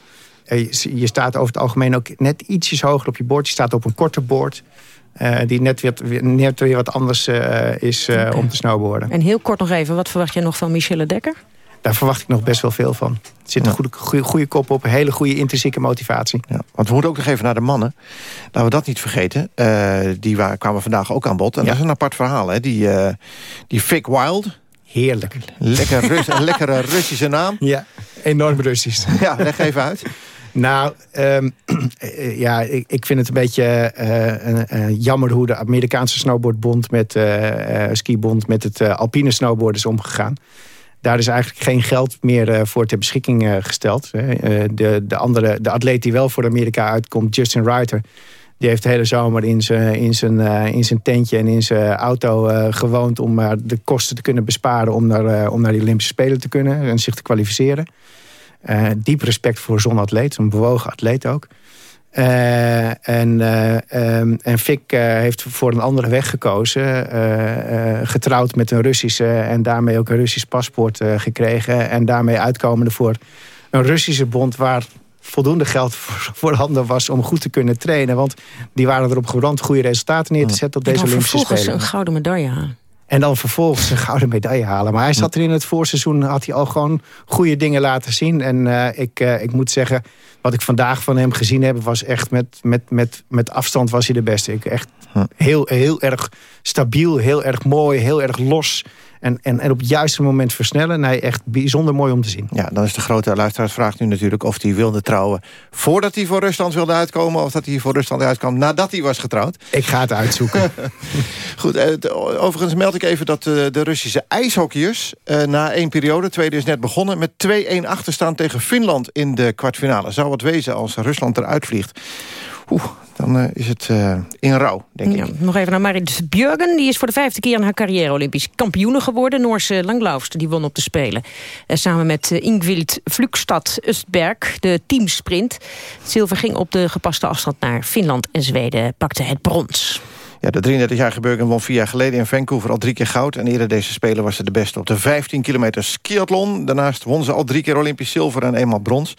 Je, je staat over het algemeen ook net ietsjes hoger op je boord. Je staat op een korter boord. Uh, die net weer, net weer wat anders uh, is uh, okay. om te snowboarden. En heel kort nog even, wat verwacht je nog van Michelle Dekker? Daar verwacht ik nog best wel veel van. Er zit ja. een goede, goede, goede, kop op, een hele goede intrinsieke motivatie. Ja, want we moeten ook nog even naar de mannen. Laten we dat niet vergeten. die waren, kwamen vandaag ook aan bod. En ja. dat is een apart verhaal. Hè? Die, die Vic Wild. Heerlijk. Lekker Rus, een lekkere Russische naam. Ja, enorm Russisch. Ja, leg even uit. Nou, um, ja, ik, ik vind het een beetje uh, uh, jammer hoe de Amerikaanse snowboardbond met uh, skibond met het alpine snowboard is omgegaan. Daar is eigenlijk geen geld meer voor ter beschikking gesteld. de, de, andere, de atleet die wel voor Amerika uitkomt, Justin Reiter, die heeft de hele zomer in zijn, in zijn, in zijn tentje en in zijn auto gewoond om de kosten te kunnen besparen om naar, om naar die Olympische Spelen te kunnen en zich te kwalificeren. Uh, diep respect voor zo'n atleet, zo'n bewogen atleet ook. en, um, en Fik heeft voor een andere weg gekozen. getrouwd met een Russische en daarmee ook een Russisch paspoort gekregen. En daarmee uitkomende voor een Russische bond... waar voldoende geld voor, handen was om goed te kunnen trainen. Want die waren erop gebrand goede resultaten neer te zetten op deze Olympische Spelen. een gouden medaille. En dan vervolgens een gouden medaille halen. Maar hij zat er in het voorseizoen, had hij al gewoon goede dingen laten zien. En uh, ik, uh, ik moet zeggen, wat ik vandaag van hem gezien heb... was echt met, met, met, met afstand was hij de beste. Ik, echt heel, heel erg stabiel, heel erg mooi, heel erg los... En, en, en op het juiste moment versnellen. Nee, echt bijzonder mooi om te zien. Ja, dan is de grote luisteraarsvraag nu natuurlijk... of hij wilde trouwen voordat hij voor Rusland wilde uitkomen... of dat hij voor Rusland uitkwam nadat hij was getrouwd. Ik ga het uitzoeken. Goed, eh, overigens meld ik even dat eh, de Russische ijshockeyers... Eh, na één periode, tweede is net begonnen... met 2-1 achterstand tegen Finland in de kwartfinale. Zou wat wezen als Rusland eruit vliegt. Oeh, dan uh, is het uh, in rouw, denk ja, ik. Nog even naar Marit Björgen. Die is voor de vijfde keer in haar carrière Olympisch kampioene geworden. Noorse langlaufster, die won op de Spelen. Uh, samen met Ingvild Flugstad Östberg, de teamsprint. Zilver ging op de gepaste afstand naar Finland en Zweden pakte het brons. Ja, de 33-jarige Burgen won vier jaar geleden in Vancouver al drie keer goud. En eerder deze Spelen was ze de beste op de 15 kilometer skiathlon. Daarnaast won ze al drie keer Olympisch zilver en eenmaal brons.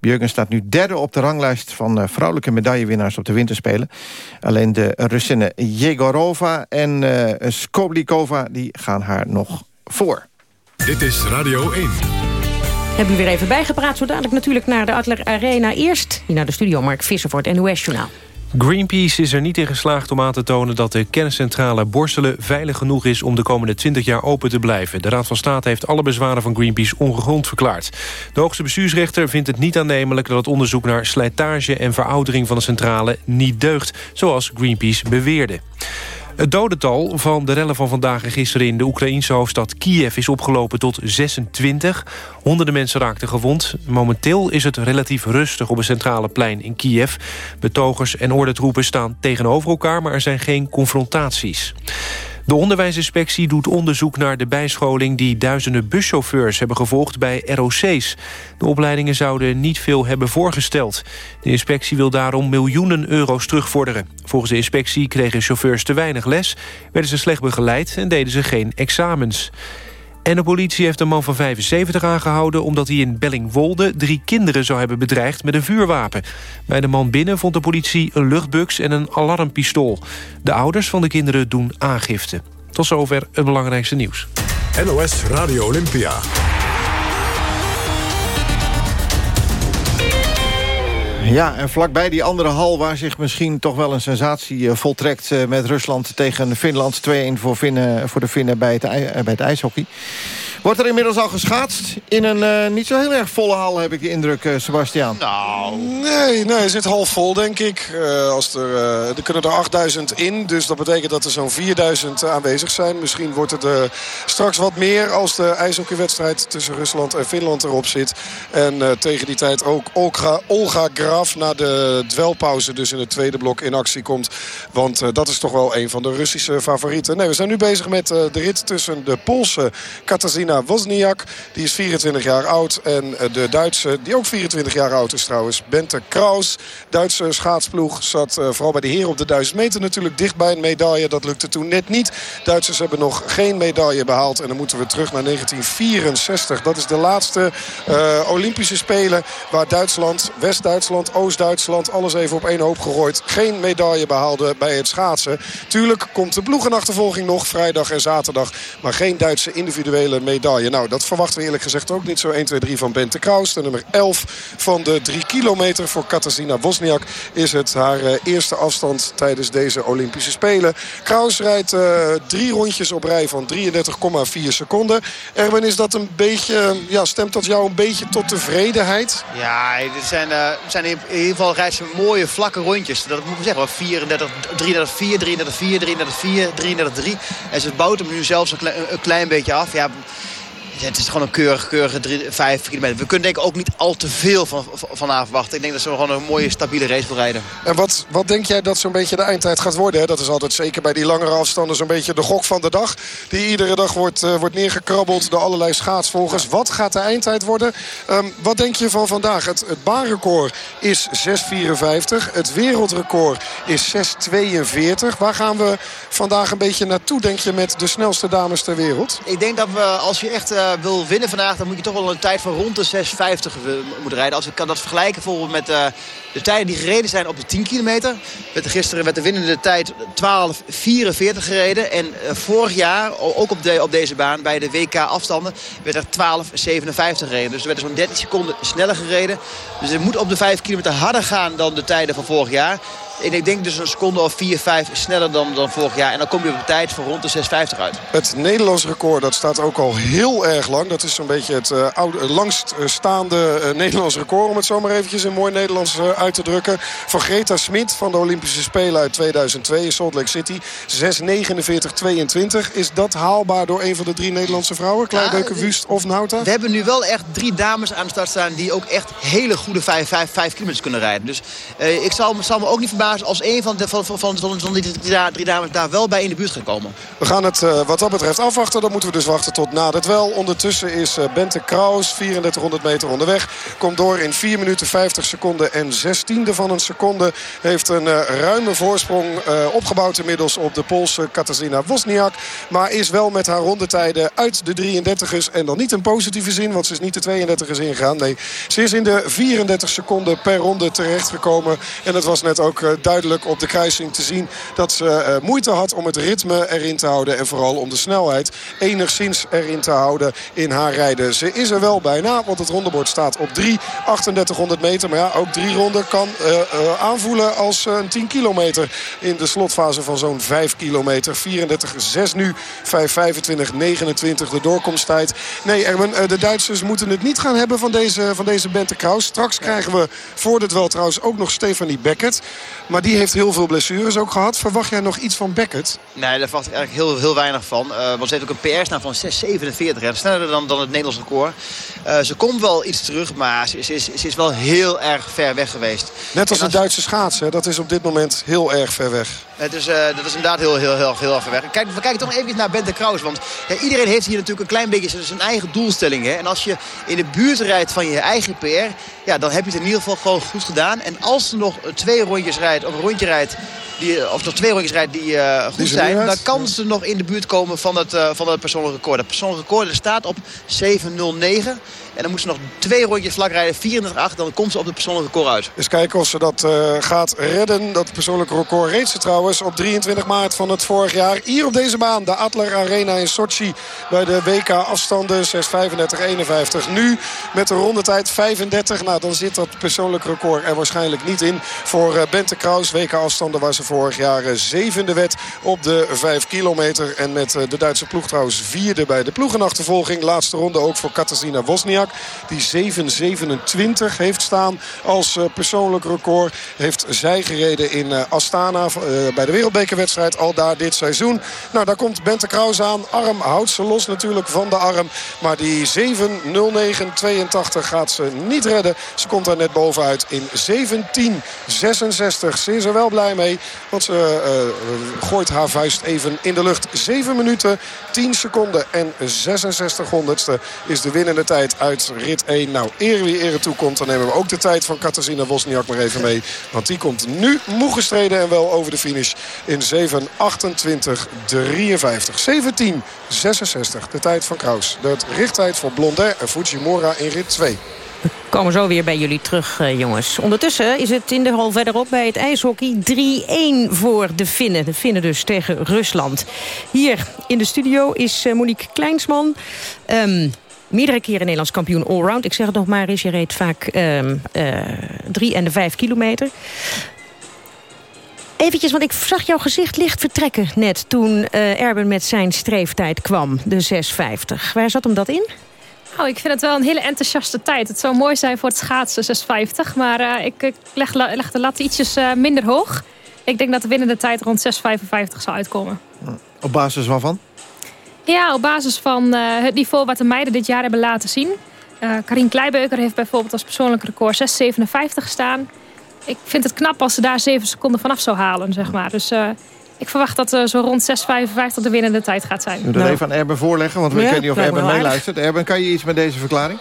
Björgen staat nu derde op de ranglijst van uh, vrouwelijke medaillewinnaars op de winterspelen. Alleen de Russinnen Jegorova en uh, Skoblikova die gaan haar nog voor. Dit is Radio 1. Hebben we weer even bijgepraat. Zo dadelijk natuurlijk naar de Adler Arena. Eerst hier naar de studio Mark Visser voor het NOS-journaal. Greenpeace is er niet in geslaagd om aan te tonen dat de kerncentrale Borselen veilig genoeg is om de komende 20 jaar open te blijven. De Raad van State heeft alle bezwaren van Greenpeace ongegrond verklaard. De hoogste bestuursrechter vindt het niet aannemelijk dat het onderzoek naar slijtage en veroudering van de centrale niet deugt, zoals Greenpeace beweerde. Het dodental van de rellen van vandaag en gisteren in de Oekraïnse hoofdstad Kiev is opgelopen tot 26. Honderden mensen raakten gewond. Momenteel is het relatief rustig op een centrale plein in Kiev. Betogers en ordentroepen staan tegenover elkaar, maar er zijn geen confrontaties. De onderwijsinspectie doet onderzoek naar de bijscholing... die duizenden buschauffeurs hebben gevolgd bij ROC's. De opleidingen zouden niet veel hebben voorgesteld. De inspectie wil daarom miljoenen euro's terugvorderen. Volgens de inspectie kregen chauffeurs te weinig les... werden ze slecht begeleid en deden ze geen examens. En de politie heeft een man van 75 aangehouden... omdat hij in Bellingwolde drie kinderen zou hebben bedreigd met een vuurwapen. Bij de man binnen vond de politie een luchtbux en een alarmpistool. De ouders van de kinderen doen aangifte. Tot zover het belangrijkste nieuws. NOS Radio Olympia. Ja, en vlakbij die andere hal waar zich misschien toch wel een sensatie eh, voltrekt... Eh, met Rusland tegen Finland 2-1 voor, voor de Finnen bij het, bij het ijshockey. Wordt er inmiddels al geschaatst? In een uh, niet zo heel erg volle hal, heb ik de indruk, uh, Sebastian. Nou... Nee, nee, het zit half vol, denk ik. Uh, als er, er kunnen er 8000 in, dus dat betekent dat er zo'n 4000 aanwezig zijn. Misschien wordt het straks wat meer als de ijshockeywedstrijd tussen Rusland en Finland erop zit. En tegen die tijd ook Olga, Olga Graf na de dwelpauze dus in het tweede blok in actie komt. Want dat is toch wel een van de Russische favorieten. Nee, we zijn nu bezig met de rit tussen de Poolse Katarzyna Wozniak. Die is 24 jaar oud. En eh, de Duitse, die ook 24 jaar oud is trouwens, Bente Kraus. Duitse schaatsploeg zat uh, vooral bij de heren op de 1000 meter natuurlijk dicht bij een medaille. Dat lukte toen net niet. Duitsers hebben nog geen medaille behaald. En dan moeten we terug naar 1964. Dat is de laatste uh, Olympische Spelen waar Duitsland, West-Duitsland, Oost-Duitsland... alles even op één hoop gegooid. Geen medaille behaalde bij het schaatsen. Tuurlijk komt de ploegenachtervolging nog vrijdag en zaterdag. Maar geen Duitse individuele medaille nou, dat verwachten we eerlijk gezegd ook niet zo 1, 2, 3 van Bente Kraus. De nummer 11 van de 3 kilometer voor Katarzyna Wozniak is het haar uh, eerste afstand tijdens deze Olympische Spelen. Kraus rijdt uh, drie rondjes op rij van 33,4 seconden. Erwin, is dat een beetje, ja, stemt dat jou een beetje tot tevredenheid? Ja, zijn, zijn in, ieder geval rijdt ze mooie vlakke rondjes. Dat moet ik zeggen. 34, 33, 4, 33, 4, 33, 4, 33, 3. En ze bouwt hem nu zelfs een, een klein beetje af. Ja, het is gewoon een keurige, keurige drie, vijf kilometer. We kunnen denk ik ook niet al te veel van, van verwachten. Ik denk dat ze gewoon een mooie, stabiele race wil rijden. En wat, wat denk jij dat zo'n beetje de eindtijd gaat worden? Hè? Dat is altijd zeker bij die langere afstanden zo'n beetje de gok van de dag. Die iedere dag wordt, uh, wordt neergekrabbeld door allerlei schaatsvolgers. Wat gaat de eindtijd worden? Um, wat denk je van vandaag? Het, het baanrecord is 6.54. Het wereldrecord is 6.42. Waar gaan we vandaag een beetje naartoe, denk je, met de snelste dames ter wereld? Ik denk dat we, als je echt uh, wil winnen vandaag... dan moet je toch wel een tijd van rond de 6.50 moeten rijden. Als ik kan dat vergelijken bijvoorbeeld met uh, de tijden die gereden zijn op de 10 kilometer. Werd gisteren werd de winnende tijd 12.44 gereden. En vorig jaar, ook op, op deze baan, bij de WK-afstanden... werd er 12.57 gereden. Dus er werd zo'n 13 seconden sneller gereden. Dus het moet op de 5 kilometer harder gaan dan de tijden van vorig jaar. En ik denk dus een seconde of 4, 5 sneller dan, dan vorig jaar. En dan kom je op een tijd van rond de 6,50 uit. Het Nederlands record dat staat ook al heel erg lang. Dat is zo'n beetje het uh, oude, langst staande uh, Nederlands record. Om het zo maar eventjes in mooi Nederlands uh, uit te drukken. Van Greta Smit van de Olympische Spelen uit 2002 in Salt Lake City. 6,49,22. Is dat haalbaar door een van de drie Nederlandse vrouwen? Kleibeuken, ja, Wust of Nauta? We hebben nu wel echt drie dames aan de start staan... die ook echt hele goede 5, 5, 5 kilometers kunnen rijden. Dus ik zal, zal me ook niet verbazen als een van, de, van, van, van, die drie dames daar wel bij in de buurt gaan komen. We gaan het uh, wat dat betreft afwachten. Dan moeten we dus wachten tot na het wel. Ondertussen is uh, Bente Kraus 3400 meter onderweg. Komt door in 4 minuten 50 seconden en 16e van een seconde. Heeft een uh, ruime voorsprong opgebouwd inmiddels op de Poolse Katarzyna Wozniak. Maar is wel met haar rondetijden uit de 33ers. En dan niet in positieve zin, want ze is niet de 32ers ingegaan. Nee, ze is in de 34 seconden per ronde terechtgekomen. En het was net ook duidelijk op de kruising te zien dat ze uh, moeite had om het ritme erin te houden. En vooral om de snelheid enigszins erin te houden in haar rijden. Ze is er wel bijna, want het rondebord staat op 3, 3800 meter. Maar ja, ook drie ronden kan uh, aanvoelen als een 10 kilometer in de slotfase van zo'n 5 kilometer. 34-6 nu, 5-25, 29 de doorkomsttijd. Nee, Erwin, de Duitsers moeten het niet gaan hebben van deze, van deze Bente Kraus. Straks krijgen we voor dit wel trouwens ook nog Stefanie Beckett. Maar die heeft heel veel blessures ook gehad. Verwacht jij nog iets van Beckett? Nee, daar verwacht ik eigenlijk heel, heel weinig van. Uh, want ze heeft ook een PR-staan van 6,47. Sneller dan, dan het Nederlands record. Uh, ze komt wel iets terug, maar ze, ze, is, ze is wel heel erg ver weg geweest. Net als, als de Duitse schaatsen. Dat is op dit moment heel erg ver weg. Het is, uh, dat is inderdaad heel, heel, heel, heel erg ver weg. Kijk, we kijken toch even naar Bente Kraus. Want ja, iedereen heeft hier natuurlijk een klein beetje zijn eigen doelstelling. Hè? En als je in de buurt rijdt van je eigen PR... Ja, dan heb je het in ieder geval gewoon goed gedaan. En als er nog twee rondjes rijdt, of een rondje rijdt... Die, of nog twee rondjes rijdt die uh, goed die zijn... dan kan ze nog in de buurt komen van het, uh, van het persoonlijk record. Het persoonlijk record staat op 7.09... En dan moet ze nog twee rondjes vlak rijden, 34-8. Dan komt ze op het persoonlijke record uit. Eens kijken of ze dat uh, gaat redden. Dat persoonlijke record reed ze trouwens op 23 maart van het vorig jaar. Hier op deze baan, de Adler Arena in Sochi. Bij de WK afstanden 6.35-51. Nu met de rondetijd 35. Nou, dan zit dat persoonlijk record er waarschijnlijk niet in. Voor uh, Bente Kraus, WK afstanden waar ze vorig jaar uh, zevende werd op de 5 kilometer. En met de Duitse ploeg trouwens vierde bij de ploegenachtervolging. Laatste ronde ook voor Katarzyna Wozniak. Die 7.27 heeft staan als uh, persoonlijk record. Heeft zij gereden in uh, Astana uh, bij de wereldbekerwedstrijd. Al daar dit seizoen. Nou, daar komt Bente Kraus aan. Arm houdt ze los natuurlijk van de arm. Maar die 7.09.82 gaat ze niet redden. Ze komt daar net bovenuit in 17.66. Ze is er wel blij mee. Want ze gooit haar vuist even in de lucht. 7 minuten, 10 seconden en 66 honderdste is de winnende tijd uit rit 1. Nou, eer wie ere toekomt, dan nemen we ook de tijd van Katarzyna Wozniak maar even mee. Want die komt nu moe gestreden en wel over de finish in 7.28.53. 17.66, de tijd van Kraus. De richttijd voor Blondet en Fujimura in rit 2. We komen zo weer bij jullie terug, uh, jongens. Ondertussen is het in de hal verderop bij het ijshockey 3-1 voor de Finnen. De Finnen dus tegen Rusland. Hier in de studio is uh, Monique Kleinsman... Um, meerdere keren Nederlands kampioen allround. Ik zeg het nog maar eens, je reed vaak um, uh, drie en de vijf kilometer. Eventjes, want ik zag jouw gezicht licht vertrekken net... toen uh, Erben met zijn streeftijd kwam, de 6,50. Waar zat hem dat in? Oh, ik vind het wel een hele enthousiaste tijd. Het zou mooi zijn voor het schaatsen, 6,50. Maar uh, ik, ik leg, leg, de lat ietsjes uh, minder hoog. Ik denk dat de winnende tijd rond 6,55 zou uitkomen. Op basis waarvan? Ja, op basis van het niveau wat de meiden dit jaar hebben laten zien. Uh, Karin Kleibeuker heeft bijvoorbeeld als persoonlijk record 6,57 gestaan. Ik vind het knap als ze daar 7 seconden vanaf zou halen, zeg maar. Dus uh, ik verwacht dat uh, zo rond 6,55 de winnende tijd gaat zijn. We nou. even aan Erben voorleggen, want we ja, niet of Erben meeluistert. Erben, kan je iets met deze verklaring?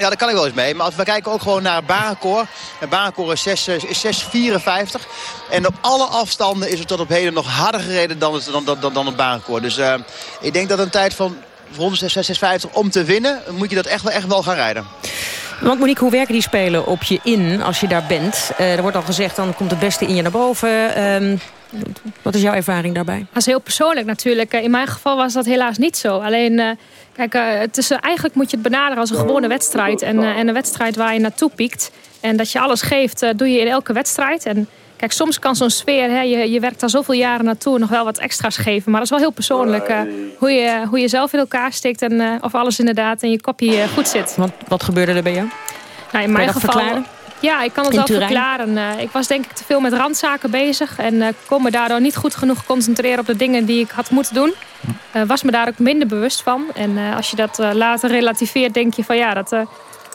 Ja, daar kan ik wel eens mee. Maar als we kijken ook gewoon naar baanrecord. Het baanrecord is 6,54. En op alle afstanden is het tot op heden nog harder gereden dan het, dan, dan, dan het. Dus uh, ik denk dat een tijd van rond 6,56 om te winnen... moet je dat echt wel, echt wel gaan rijden. Want Monique, hoe werken die spelen op je in als je daar bent? Uh, er wordt al gezegd, dan komt het beste in je naar boven. Uh, wat is jouw ervaring daarbij? Dat is heel persoonlijk natuurlijk. In mijn geval was dat helaas niet zo. Alleen, uh, kijk, het is, eigenlijk moet je het benaderen als een gewone wedstrijd. En, en een wedstrijd waar je naartoe piekt. En dat je alles geeft, doe je in elke wedstrijd. En Kijk, soms kan zo'n sfeer, hè, je, je werkt daar zoveel jaren naartoe, nog wel wat extra's geven. Maar dat is wel heel persoonlijk uh, hoe, je, hoe je zelf in elkaar stikt en uh, of alles inderdaad in je kopje uh, goed zit. Want wat gebeurde er bij jou? Nou, in mijn geval. Verklaren? Ja, ik kan het wel verklaren. ik was denk ik te veel met randzaken bezig en kon me daardoor niet goed genoeg concentreren op de dingen die ik had moeten doen. was me daar ook minder bewust van. En als je dat later relativeert, denk je van ja, dat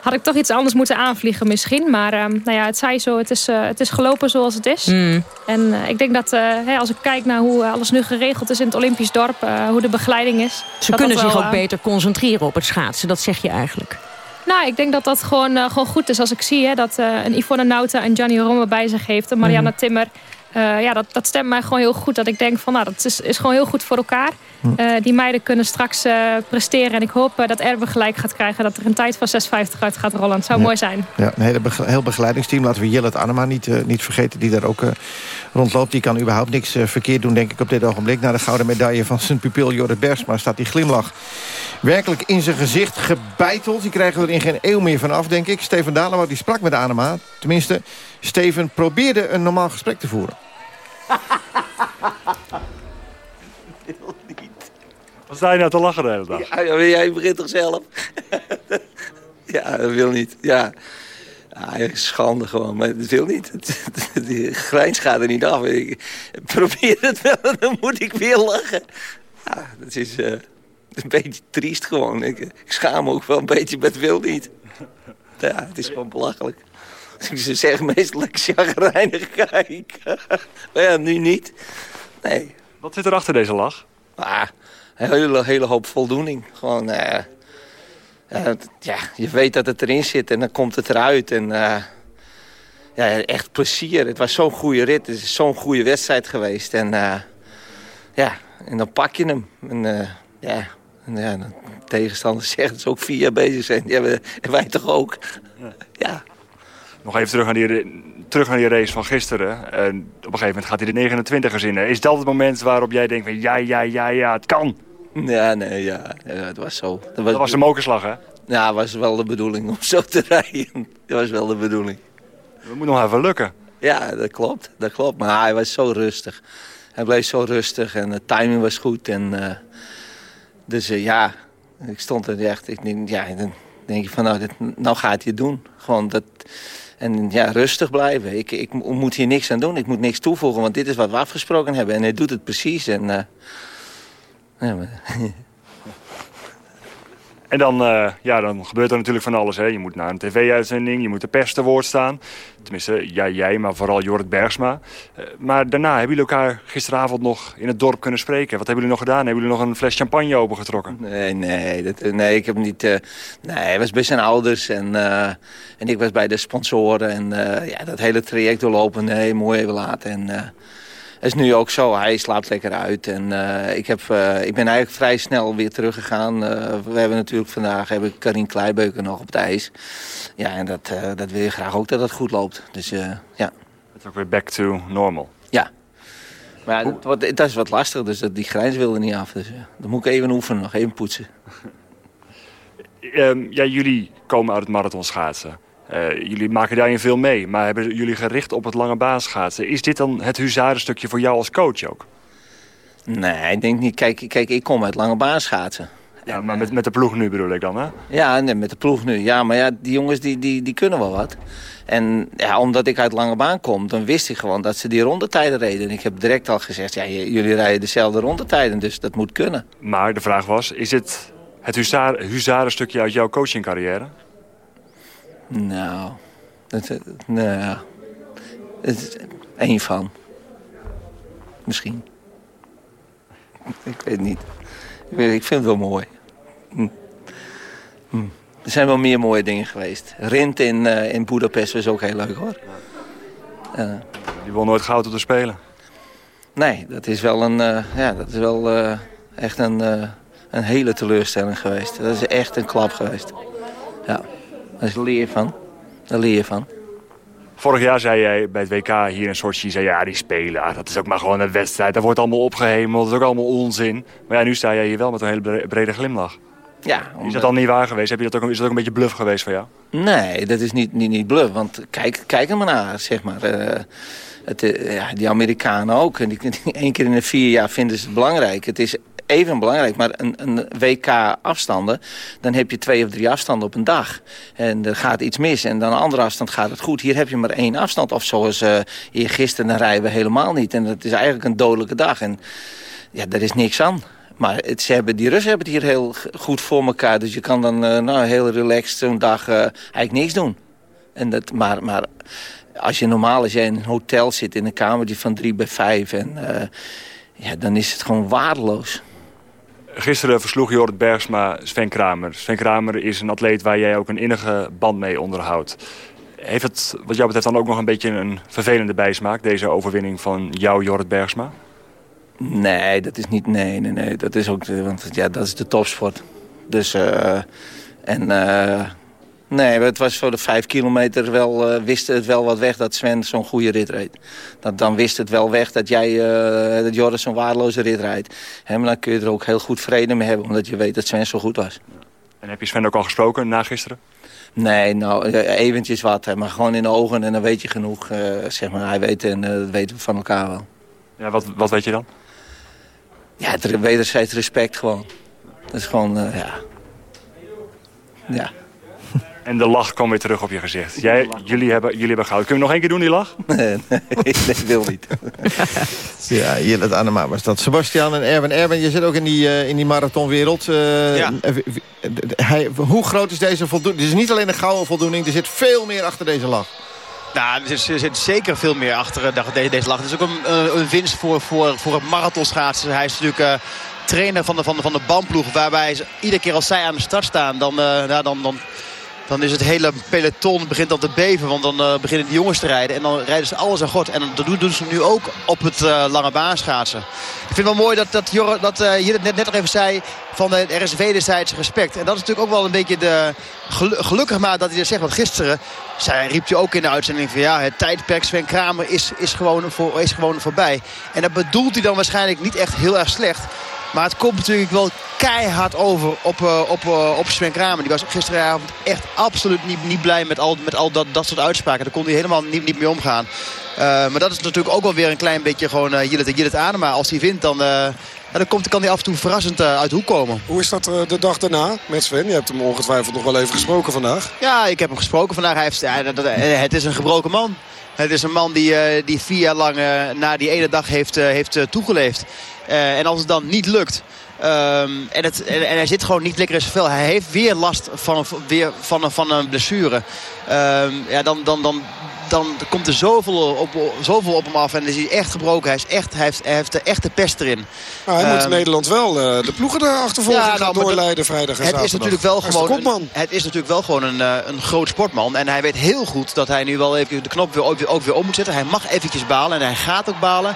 had ik toch iets anders moeten aanvliegen misschien. Maar uh, nou ja, het zei zo, het is, uh, het is gelopen zoals het is. Mm. En uh, ik denk dat als ik kijk naar hoe alles nu geregeld is in het Olympisch dorp... hoe de begeleiding is... Ze kunnen zich ook beter concentreren op het schaatsen, dat zeg je eigenlijk. Nou, ik denk dat dat gewoon, gewoon goed is. Als ik zie hè, dat een Yvonne Nauta en Gianni Romme bij zich heeft... en Marianne mm. Timmer... Uh, ja, dat, dat stemt mij gewoon heel goed. Dat ik denk van, nou, dat is, is gewoon heel goed voor elkaar. Uh, die meiden kunnen straks uh, presteren. En ik hoop dat Erbe gelijk gaat krijgen. Dat er een tijd van 6,50 uit gaat rollen. Het zou mooi zijn. Ja, een hele heel begeleidingsteam. Laten we Jillet Anema niet, niet vergeten. Die daar ook rondloopt. Die kan überhaupt niks verkeerd doen, denk ik, op dit ogenblik. Na de gouden medaille van zijn pupil Jorrit Bergsma staat die glimlach werkelijk in zijn gezicht gebeiteld. Die krijgen we er in geen eeuw meer van af, denk ik. Steven Dalema, die sprak met Anema. Tenminste, Steven probeerde een normaal gesprek te voeren. Wil niet. Wat sta je nou te lachen de hele dag? Ja, jij begint toch zelf? ja, dat wil niet. Ja. Ja, schande gewoon, maar dat wil niet. Die grijns gaat er niet af. Ik probeer het wel dan moet ik weer lachen. Ja, dat is uh, een beetje triest gewoon. Ik, ik, schaam me ook wel een beetje, maar het wil niet. Ja, het is gewoon belachelijk. Ze zeggen meestal chagrijnig kijk. maar ja, nu niet. Nee. Wat zit er achter deze lach? Ah, een hele, hele hoop voldoening. Gewoon, uh, uh, ja, je weet dat het erin zit en dan komt het eruit. En uh, ja, echt plezier. Het was zo'n goede rit. Het is zo'n goede wedstrijd geweest. En ja, en dan pak je hem. En ja, en, ja, de tegenstanders zeggen dat ze ook vier jaar bezig zijn. Ja, wij toch ook. ja. Nog even terug aan die, terug aan die race van gisteren. En op een gegeven moment gaat hij de 29ers in. Is dat het moment waarop jij denkt van ja, ja, ja, ja, het kan? Ja, nee, ja. ja het was zo. Dat was, dat was een mokerslag, hè? Ja, was wel de bedoeling om zo te rijden. Dat was wel de bedoeling. Dat moet nog even lukken. Ja, dat klopt. Dat klopt. Maar hij was zo rustig. Hij bleef zo rustig en de timing was goed. En, uh, dus uh, ja, ik stond er echt... Ik denk, ja, dan denk je van nou, dit, nou gaat hij het doen. Gewoon dat en ja, rustig blijven. Ik, ik moet hier niks aan doen. Ik moet niks toevoegen, want dit is wat we afgesproken hebben. En hij doet het precies. En, uh, ja, maar... En dan, uh, ja, dan gebeurt er natuurlijk van alles. Hè. Je moet naar een tv-uitzending, je moet de pers te woord staan. Tenminste, jij, jij maar vooral Jorrit Bergsma. Uh, maar daarna, hebben jullie elkaar gisteravond nog in het dorp kunnen spreken? Wat hebben jullie nog gedaan? Hebben jullie nog een fles champagne opengetrokken? Nee, nee, dat, nee ik heb niet... Uh, nee, hij was bij zijn ouders en, en ik was bij de sponsoren. En ja, dat hele traject doorlopen, nee, mooi even laten. En is nu ook zo. Hij slaapt lekker uit. En uh, ik, heb, uh, ik ben eigenlijk vrij snel weer teruggegaan. Uh, we hebben natuurlijk vandaag heb ik Karin Kleibeuken nog op het ijs. Ja, en dat, dat wil je graag ook dat het goed loopt. Dus ja. Het is ook weer back to normal. Ja. Maar ja, dat, dat, is wat lastig, dus die grijns wilde niet af. Dus dan moet ik even oefenen, nog even poetsen. um, ja, jullie komen uit het marathon schaatsen. Uh, jullie maken daarin veel mee, maar hebben jullie gericht op het lange baan schaatsen. Is dit dan het huzarenstukje voor jou als coach ook? Nee, ik denk niet. Kijk, kijk ik kom uit lange baan schaatsen. Ja, maar met, met de ploeg nu bedoel ik dan, hè? Ja, nee, met de ploeg nu. Ja, maar ja, die jongens die, die, die kunnen wel wat. En ja, omdat ik uit lange baan kom, dan wist ik gewoon dat ze die rondetijden reden. En ik heb direct al gezegd, ja, jullie rijden dezelfde rondetijden, dus dat moet kunnen. Maar de vraag was, is het het huzaren stukje uit jouw coachingcarrière? Nou, het, nou, het is één van. Misschien. Ik weet niet. Ik, weet, ik vind het wel mooi. Hm. Hm. Er zijn wel meer mooie dingen geweest. Rint in, uh, in Budapest was ook heel leuk hoor. Uh, Die won nooit goud op de Spelen. Nee, dat is wel, een, uh, ja, dat is wel echt een, een hele teleurstelling geweest. Dat is echt een klap geweest. Ja, daar leer je van. Daar leer je van. Vorig jaar zei jij bij het WK hier in Sochi, zei ja, die spelen, ah, dat is ook maar gewoon een wedstrijd. Dat wordt allemaal opgehemeld, dat is ook allemaal onzin. Maar ja, nu sta jij hier wel met een hele brede glimlach. Ja, Is dat dan niet waar geweest? Heb je dat ook, is dat ook een beetje bluff geweest voor jou? Nee, dat is niet, niet, niet bluff. Want kijk, kijk er maar naar, zeg maar. Uh, het, uh, ja, die Amerikanen ook. En die, één keer in de vier jaar vinden ze het belangrijk. Het is even belangrijk. Maar een, een WK afstanden, dan heb je twee of drie afstanden op een dag. En er gaat iets mis en dan een andere afstand gaat het goed. Hier heb je maar één afstand. Of zoals uh, hier gisteren, dan rijden we helemaal niet. En dat is eigenlijk een dodelijke dag. En ja, daar is niks aan. Maar het, ze hebben, die Russen hebben het hier heel goed voor elkaar. Dus je kan dan uh, nou, heel relaxed zo'n dag uh, eigenlijk niks doen. En dat, maar, maar als je normaal, als in een hotel zit in een kamer van drie bij vijf... En, ja, dan is het gewoon waardeloos. Gisteren versloeg Jorrit Bergsma Sven Kramer. Sven Kramer is een atleet waar jij ook een innige band mee onderhoudt. Heeft het wat jou betreft dan ook nog een beetje een vervelende bijsmaak... deze overwinning van jou, Jorrit Bergsma? Nee, dat is niet... Nee, nee, nee. Dat is ook... Want ja, dat is de topsport. Dus... Uh, en... Uh, nee, het was voor de vijf kilometer wel... Uh, wist het wel wat weg dat Sven zo'n goede rit reed. Dat, dan wist het wel weg dat jij... dat Joris zo'n waardeloze rit rijdt. He, maar dan kun je er ook heel goed vrede mee hebben... omdat je weet dat Sven zo goed was. En heb je Sven ook al gesproken na gisteren? Nee, nou, eventjes wat. Maar gewoon in de ogen en dan weet je genoeg. zeg maar, hij weet en dat weten we van elkaar wel. Ja, wat, wat weet je dan? Ja, het wederzijds respect gewoon. Dat is gewoon, ja. Ja. En de lach kwam weer terug op je gezicht. Jij, jullie, hebben, jullie hebben goud. Kun je nog één keer doen, die lach? Nee, nee, nee wil niet. ja, hier Anema was dat. Sebastian en Erwin. Erwin, je zit ook in die, uh, in die marathonwereld. Uh, ja. hij, hoe groot is deze voldoening? Het is niet alleen een gouden voldoening. Er zit veel meer achter deze lach. Nou, er zit zeker veel meer achter deze, deze lach. Het is ook een, een winst voor, voor, voor het marathonschaatsen. Hij is natuurlijk uh, trainer van de, van, de, van de bandploeg. Waarbij ze, iedere keer als zij aan de start staan, dan, uh, nou, dan, dan, dan is het hele peloton begint dan te beven. Want dan uh, beginnen die jongens te rijden. En dan rijden ze alles aan God. En dat doen, ze nu ook op het uh, lange baan schaatsen. Ik vind het wel mooi dat, dat, Jor, dat uh, je het net, net nog even zei. Van de, is wederzijds respect. En dat is natuurlijk ook wel een beetje de... Gelukkig maar dat hij dat zegt. Want gisteren riep je ook in de uitzending van... ja, het tijdperk Sven Kramer is, is, gewoon, voor, is gewoon voorbij. En dat bedoelt hij dan waarschijnlijk niet echt heel erg slecht. Maar het komt natuurlijk wel keihard over op, uh, op, uh, op Sven Kramer. Die was gisteravond echt absoluut niet, niet blij met al, met al dat, dat soort uitspraken. Daar kon hij helemaal niet, niet mee omgaan. Uh, maar dat is natuurlijk ook wel weer een klein beetje gewoon uh, Jillet, Jillet Adema. Als hij wint, dan, uh, dan komt, kan hij af en toe verrassend uit de hoek komen. Hoe is dat de dag daarna met Sven? Je hebt hem ongetwijfeld nog wel even gesproken vandaag. Ja, ik heb hem gesproken vandaag. Hij heeft, het is een gebroken man. Het is een man die, die vier jaar lang na die ene dag heeft, heeft toegeleefd. en als het dan niet lukt... Um, en, het, en, hij zit gewoon niet lekker in zijn. Hij heeft weer last van, weer van, van een blessure. Um, ja, dan, dan, dan, dan komt er zoveel op, zoveel op hem af. En is hij echt gebroken. Hij, is echt, hij, heeft, hij heeft de echte pest erin. Nou, hij moet in Nederland wel uh, de ploegen de achtervolging ja, nou, doorleiden vrijdag en het is natuurlijk wel gewoon een, Het is natuurlijk wel gewoon een, uh, een groot sportman. En hij weet heel goed dat hij nu wel even de knop weer, ook, weer, ook weer om moet zetten. Hij mag eventjes balen en hij gaat ook balen.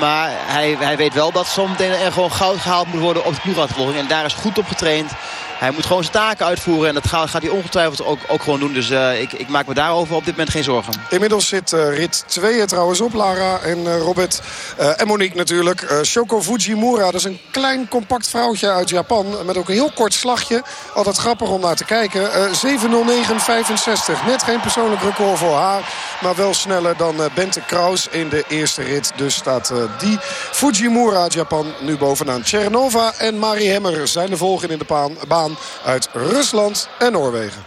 Maar hij, hij weet wel dat zometeen er gewoon goud gehaald moet worden op de ploegachtervolging. En daar is goed op getraind. Hij moet gewoon zijn taken uitvoeren. En dat gaat, hij ongetwijfeld ook, ook gewoon doen. Dus ik, ik maak me daarover op dit moment geen zorgen. Inmiddels zit rit 2 trouwens op. Lara en Robert en Monique natuurlijk. Shoko Fujimura, dat is een klein compact vrouwtje uit Japan. Met ook een heel kort slagje. Altijd grappig om naar te kijken. 7.09.65. Net geen persoonlijk record voor haar. Maar wel sneller dan Bente Kraus in de eerste rit. Dus staat die Fujimura uit Japan nu bovenaan. Chernova en Mari Hemmer zijn de volgende in de baan uit Rusland en Noorwegen.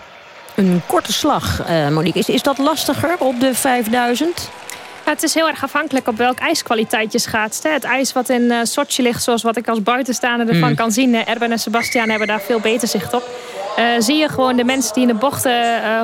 Een korte slag, uh, Monique. Is, is dat lastiger op de 5000? het is heel erg afhankelijk op welk ijskwaliteit je schaatst. Het ijs wat in uh, Sochi ligt, zoals wat ik als buitenstaander ervan mm. kan zien. Erben en Sebastian hebben daar veel beter zicht op. Uh, zie je gewoon de mensen die in de bochten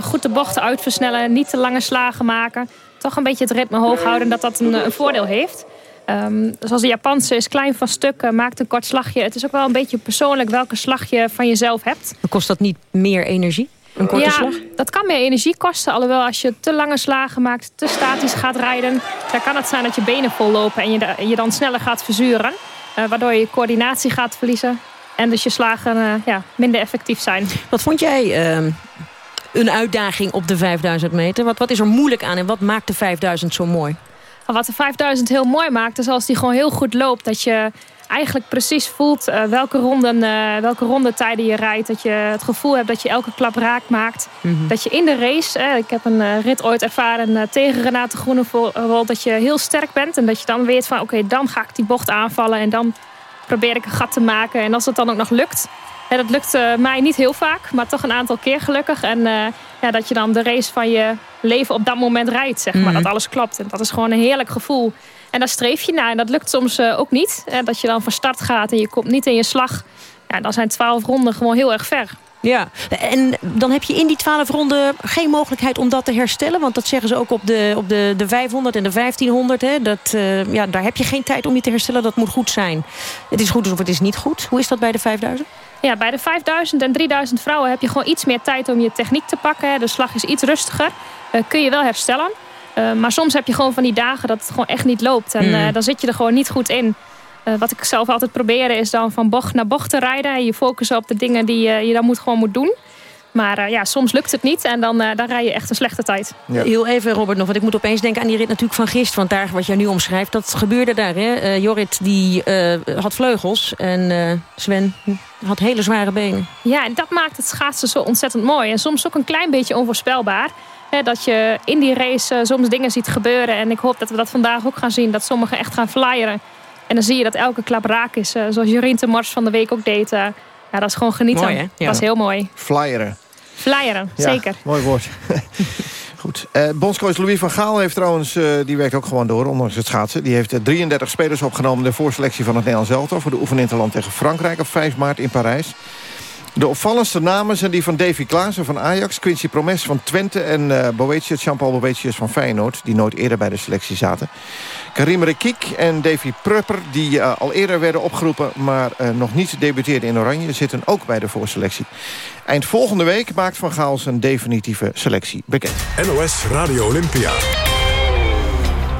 goed de bochten uitversnellen. Niet te lange slagen maken. Toch een beetje het ritme hoog houden. Dat dat een, een voordeel heeft. Um, zoals de Japanse is klein van stukken, maakt een kort slagje. Het is ook wel een beetje persoonlijk welke slag je van jezelf hebt. Kost dat niet meer energie? Een korte ja, slag? dat kan meer energie kosten. Alhoewel als je te lange slagen maakt, te statisch gaat rijden... dan kan het zijn dat je benen vollopen en je, je dan sneller gaat verzuren. Uh, waardoor je coördinatie gaat verliezen. En dus je slagen uh, ja, minder effectief zijn. Wat vond jij uh, een uitdaging op de 5000 meter? Wat, wat is er moeilijk aan en wat maakt de 5000 zo mooi? Wat de 5000 heel mooi maakt, is als die gewoon heel goed loopt. Dat je eigenlijk precies voelt uh, welke, ronden, uh, welke rondetijden je rijdt. Dat je het gevoel hebt dat je elke klap raak maakt. Mhm. Dat je in de race, ik heb een rit ooit ervaren tegen Renate Groenewold... dat je heel sterk bent en dat je dan weet van oké, dan ga ik die bocht aanvallen... en dan probeer ik een gat te maken. En als het dan ook nog lukt... En dat lukt mij niet heel vaak, maar toch een aantal keer gelukkig. En ja, dat je dan de race van je leven op dat moment rijdt, zeg maar. Mhm. Dat alles klopt. En dat is gewoon een heerlijk gevoel. En daar streef je naar. En dat lukt soms uh, ook niet. Uh, dat je dan van start gaat en je komt niet in je slag. Ja, dan zijn twaalf ronden gewoon heel erg ver. Ja, en dan heb je in die twaalf ronden geen mogelijkheid om dat te herstellen. Want dat zeggen ze ook op de, op de, de 500 en de 1500. Hè, dat, uh, ja, daar heb je geen tijd om je te herstellen. Dat moet goed zijn. Het is goed of het is niet goed. Hoe is dat bij de 5000? Ja, bij de 5000 en 3000 vrouwen heb je gewoon iets meer tijd om je techniek te pakken. De slag is iets rustiger. Uh, kun je wel herstellen. Uh, maar soms heb je gewoon van die dagen dat het gewoon echt niet loopt. En uh, dan zit je er gewoon niet goed in. Wat ik zelf altijd probeer is dan van bocht naar bocht te rijden. En je focussen op de dingen die je dan moet, gewoon moet doen. Maar ja, soms lukt het niet en dan, dan rij je echt een slechte tijd. Ja. Heel even, Robert, nog. Want ik moet opeens denken aan die rit natuurlijk van gisteren. Want daar, wat jij nu omschrijft, dat gebeurde daar. Hè? Jorrit die had vleugels en Sven had hele zware benen. Ja, en dat maakt het schaatsen zo ontzettend mooi. En soms ook een klein beetje onvoorspelbaar dat je in die race eh, soms dingen ziet gebeuren. En ik hoop dat we dat vandaag ook gaan zien. Dat sommigen echt gaan flyeren. En dan zie je dat elke klap raak is. Uh, zoals Jorien de Mars van de week ook deed. Uh, ja, dat is gewoon genieten. Mooi, hè? Dat is heel mooi. Flyeren. Flyeren, zeker. Mooi woord. Goed. Bondscoach Louis van Gaal heeft trouwens, uh, die werkt ook gewoon door, ondanks het schaatsen. Die heeft 33 spelers opgenomen de voorselectie van het Nederlands elftal... voor de oefeninterland tegen Frankrijk op 5 maart in Parijs. De opvallendste namen zijn die van Davy Klaassen van Ajax... Quincy Promes van Twente en uh, Boetius, Jean-Paul Boetius van Feyenoord... die nooit eerder bij de selectie zaten. Karim Rekik en Davy Prupper, die uh, al eerder werden opgeroepen... maar uh, nog niet debuteerden in Oranje, zitten ook bij de voorselectie. Eind volgende week maakt Van Gaal zijn definitieve selectie bekend. NOS Radio Olympia.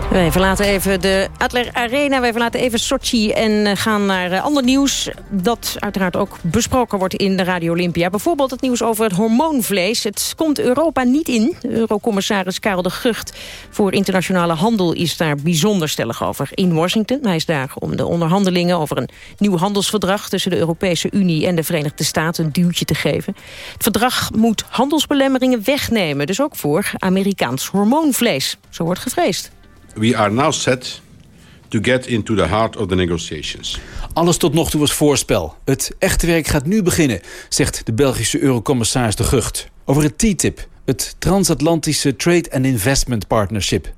Wij verlaten even de Adler Arena, wij verlaten even Sochi en eh, gaan naar uh, ander nieuws. Dat uiteraard ook besproken wordt in de Radio Olympia. Bijvoorbeeld het nieuws over het hormoonvlees. Het komt Europa niet in. Eurocommissaris Karel de Gucht voor internationale handel is daar bijzonder stellig over in Washington. Hij is daar om de onderhandelingen over een nieuw handelsverdrag tussen de Europese Unie en de Verenigde Staten een duwtje te geven. Het verdrag moet handelsbelemmeringen wegnemen, dus ook voor Amerikaans hormoonvlees. Zo wordt gevreesd. We are now set to get into the heart of the negotiations. Alles tot nog toe was voorspel. Het echte werk gaat nu beginnen, zegt de Belgische eurocommissaris De Gucht. Over het TTIP, het Transatlantische Trade and Investment Partnership.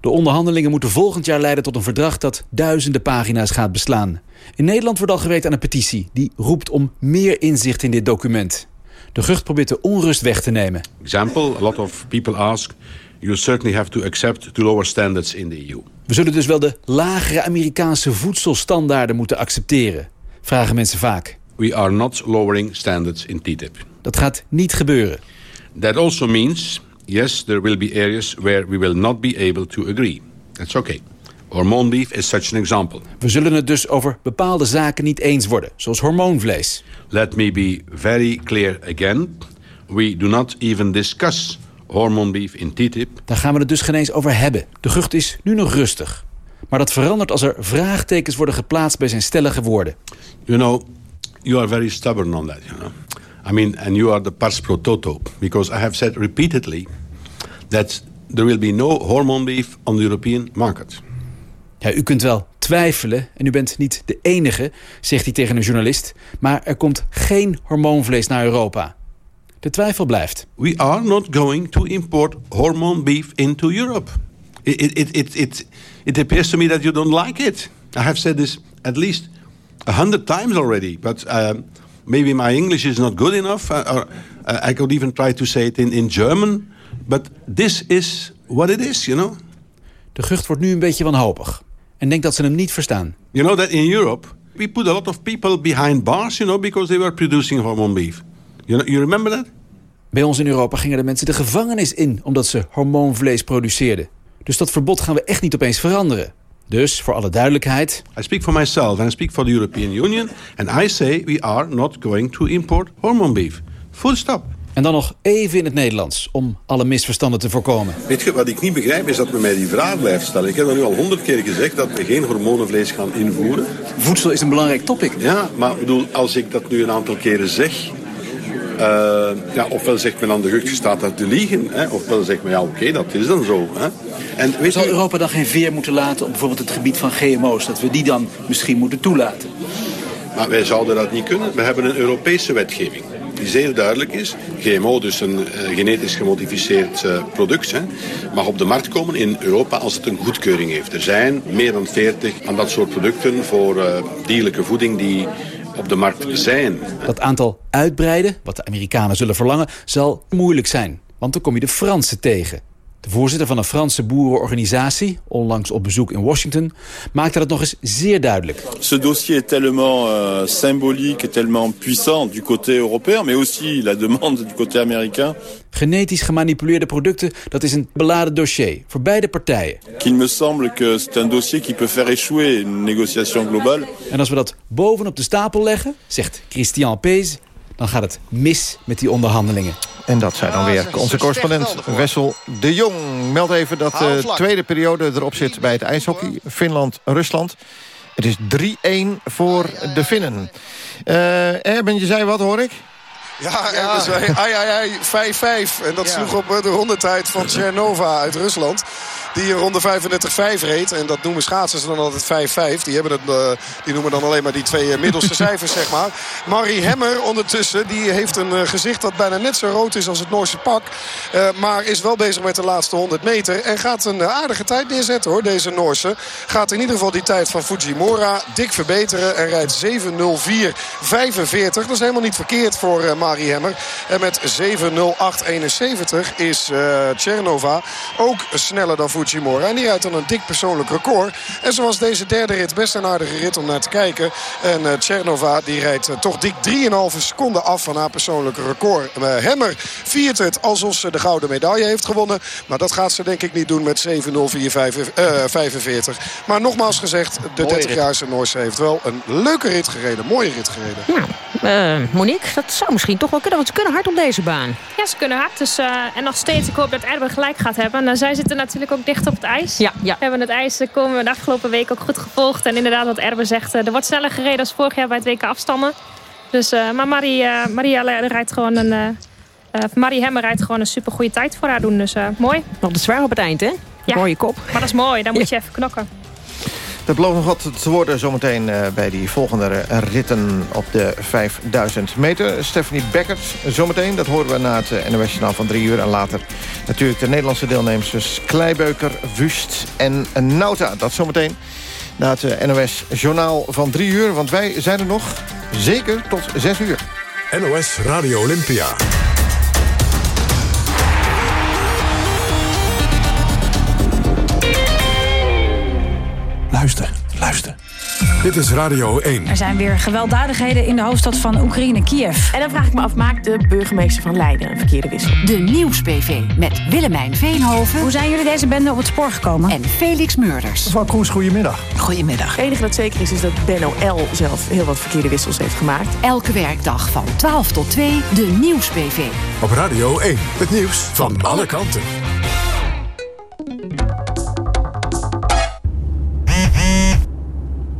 De onderhandelingen moeten volgend jaar leiden tot een verdrag dat duizenden pagina's gaat beslaan. In Nederland wordt al gewerkt aan een petitie die roept om meer inzicht in dit document. De Gucht probeert de onrust weg te nemen. Example, a lot of people ask you certainly have to accept lower standards in the EU. We zullen dus wel de lagere Amerikaanse voedselstandaarden moeten accepteren, vragen mensen vaak. We are not lowering standards in TTIP. Dat gaat niet gebeuren. That also means, yes, there will be areas where we will not be able to agree. That's okay. Hormoonbeef is such an example. We zullen het dus over bepaalde zaken niet eens worden, zoals hormoonvlees. Let me be very clear again. We do not even discuss hormone beef in TTIP. Daar gaan we het dus geen eens over hebben. De gucht is nu nog rustig. Maar dat verandert als er vraagtekens worden geplaatst bij zijn stellige woorden. You know, you are very stubborn on that, you know. I mean, and you are the pars pro toto. Because I have said repeatedly that there will be no hormone beef on the European market. Ja, u kunt wel twijfelen en u bent niet de enige, zegt hij tegen een journalist. Maar er komt geen hormoonvlees naar Europa. De twijfel blijft. We are not going to import hormone beef into Europe. It, it, it, it, it appears to me that you don't like it. I have said this at least a hundred times already, but um, maybe my English is not good enough, uh, or uh, I could even try to say it in, in German. But this is what it is, you know. De gucht wordt nu een beetje wanhopig en denkt dat ze hem niet verstaan. You know that in Europe we put a lot of people behind bars, you know, because they were producing hormone beef. You, know, you remember that? Bij ons in Europa gingen de mensen de gevangenis in omdat ze hormoonvlees produceerden. Dus dat verbod gaan we echt niet opeens veranderen. Dus, voor alle duidelijkheid... I speak for myself and I speak for the European Union... and I say we are not going to import hormone beef. Full stop. En dan nog even in het Nederlands, om alle misverstanden te voorkomen. Weet je, wat ik niet begrijp is dat men mij die vraag blijft stellen. Ik heb dat nu al honderd keer gezegd, dat we geen hormonenvlees gaan invoeren. Voedsel is een belangrijk topic. Ja, maar bedoel, als ik dat nu een aantal keren zeg... Uh, ja, ofwel zegt men aan de gucht, staat dat te liegen. Hè? Ofwel zegt men, ja oké, dat is dan zo. Hè? En, weet Zal Europa dan geen veer moeten laten op bijvoorbeeld het gebied van GMO's? Dat we die dan misschien moeten toelaten? Maar wij zouden dat niet kunnen. We hebben een Europese wetgeving die zeer duidelijk is. GMO, dus een uh, genetisch gemodificeerd uh, product, hè, mag op de markt komen in Europa als het een goedkeuring heeft. Er zijn meer dan 40 van dat soort producten voor uh, dierlijke voeding die op de markt zijn. Dat aantal uitbreiden, wat de Amerikanen zullen verlangen, zal moeilijk zijn. Want dan kom je de Fransen tegen. De voorzitter van een Franse boerenorganisatie, onlangs op bezoek in Washington, maakte dat nog eens zeer duidelijk. Ce dossier est tellement euh, symbolique et tellement puissant du côté européen, mais aussi la demande du côté américain. Genetisch gemanipuleerde producten, dat is een beladen dossier voor beide partijen. Qu'il me semble que c'est un dossier qui peut faire échouer une négociation globale. En als we dat bovenop de stapel leggen, zegt Christian Pees, dan gaat het mis met die onderhandelingen. En dat zei dan weer onze correspondent Wessel de Jong. Meld even dat de tweede periode erop zit bij het ijshockey. Finland-Rusland. Het is 3-1 voor de Finnen. Uh, Erben, je zei wat, hoor ik? Ja, ja. Erben zei ai, ai, ai, 5-5. En dat ja. sloeg op de rondetijd van Chernova uit Rusland. Die een ronde 35-5 reed. En dat noemen schaatsers dan altijd 5-5. Die, hebben het, uh, die noemen dan alleen maar die twee uh, middelste cijfers, zeg maar. Marie Hemmer ondertussen, die heeft een uh, gezicht dat bijna net zo rood is als het Noorse pak. maar is wel bezig met de laatste 100 meter. En gaat een aardige tijd neerzetten, hoor, deze Noorse. Gaat in ieder geval die tijd van Fujimura dik verbeteren. En rijdt 7.04.45. Dat is helemaal niet verkeerd voor Marie Hemmer. En met 7.08.71 is Chernova ook sneller dan Fujimura. En die rijdt dan een dik persoonlijk record. En zoals deze derde rit best een aardige rit om naar te kijken. En uh, Chernova die rijdt uh, toch dik 3,5 seconden af van haar persoonlijke record. Uh, Hemmer viert het alsof ze de gouden medaille heeft gewonnen. Maar dat gaat ze denk ik niet doen met 7.04.45. Maar nogmaals gezegd, de 30-jarige Noorse heeft wel een leuke rit gereden. Mooie rit gereden. Ja, Monique, dat zou misschien toch wel kunnen. Want ze kunnen hard op deze baan. Ja, ze kunnen hard. Dus, en nog steeds, ik hoop dat Erben gelijk gaat hebben. En zij zitten natuurlijk ook dicht op het ijs. Ja, ja. We hebben het ijs komen we de afgelopen week ook goed gevolgd. En inderdaad, wat Erben zegt, er wordt sneller gereden als vorig jaar bij het WK afstanden. Dus, uh, maar Marie, uh, Maria rijdt gewoon een... Marie Hemmer rijdt gewoon een super goede tijd voor haar doen. Dus mooi. Nog de zwaar op het eind, hè? Ja. Mooie kop. Maar dat is mooi, dan moet je even knokken. Dat belooft nog wat te worden zometeen uh, bij die volgende ritten op de 5000 meter. Stephanie Beckert zometeen, dat horen we na het uh, NOS Journaal van drie uur. En later natuurlijk de Nederlandse deelnemers Kleibeuker, Wust en Nauta. Dat zometeen na het uh, NOS Journaal van drie uur. Want wij zijn er nog zeker tot zes uur. NOS Radio Olympia. Luister, luister. Dit is Radio 1. Er zijn weer gewelddadigheden in de hoofdstad van Oekraïne, Kiev. En dan vraag ik me af, maakt de burgemeester van Leiden een verkeerde wissel? De Nieuws-PV met Willemijn Veenhoven. Hoe zijn jullie deze bende op het spoor gekomen? En Felix Meurders. Mevrouw Kroes, goedemiddag. Goedemiddag. Het enige dat zeker is, is dat Benno L. zelf heel wat verkeerde wissels heeft gemaakt. Elke werkdag van 12 tot 2, de Nieuws-PV. Op Radio 1, het nieuws van alle kanten.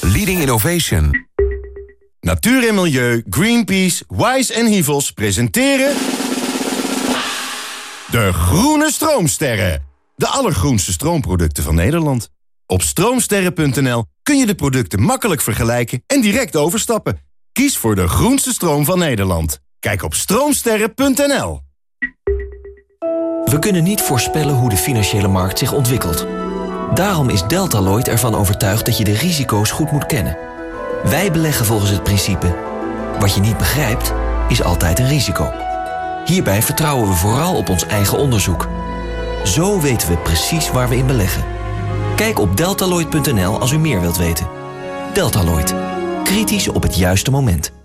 Leading innovation. Natuur en Milieu, Greenpeace, Wise en Hivels presenteren... De Groene Stroomsterren. De allergroenste stroomproducten van Nederland. Op stroomsterren.nl kun je de producten makkelijk vergelijken en direct overstappen. Kies voor de groenste stroom van Nederland. Kijk op stroomsterren.nl. We kunnen niet voorspellen hoe de financiële markt zich ontwikkelt. Daarom is Deltaloid ervan overtuigd dat je de risico's goed moet kennen. Wij beleggen volgens het principe... wat je niet begrijpt, is altijd een risico. Hierbij vertrouwen we vooral op ons eigen onderzoek. Zo weten we precies waar we in beleggen. Kijk op deltaloid.nl als u meer wilt weten. Deltaloid. Kritisch op het juiste moment.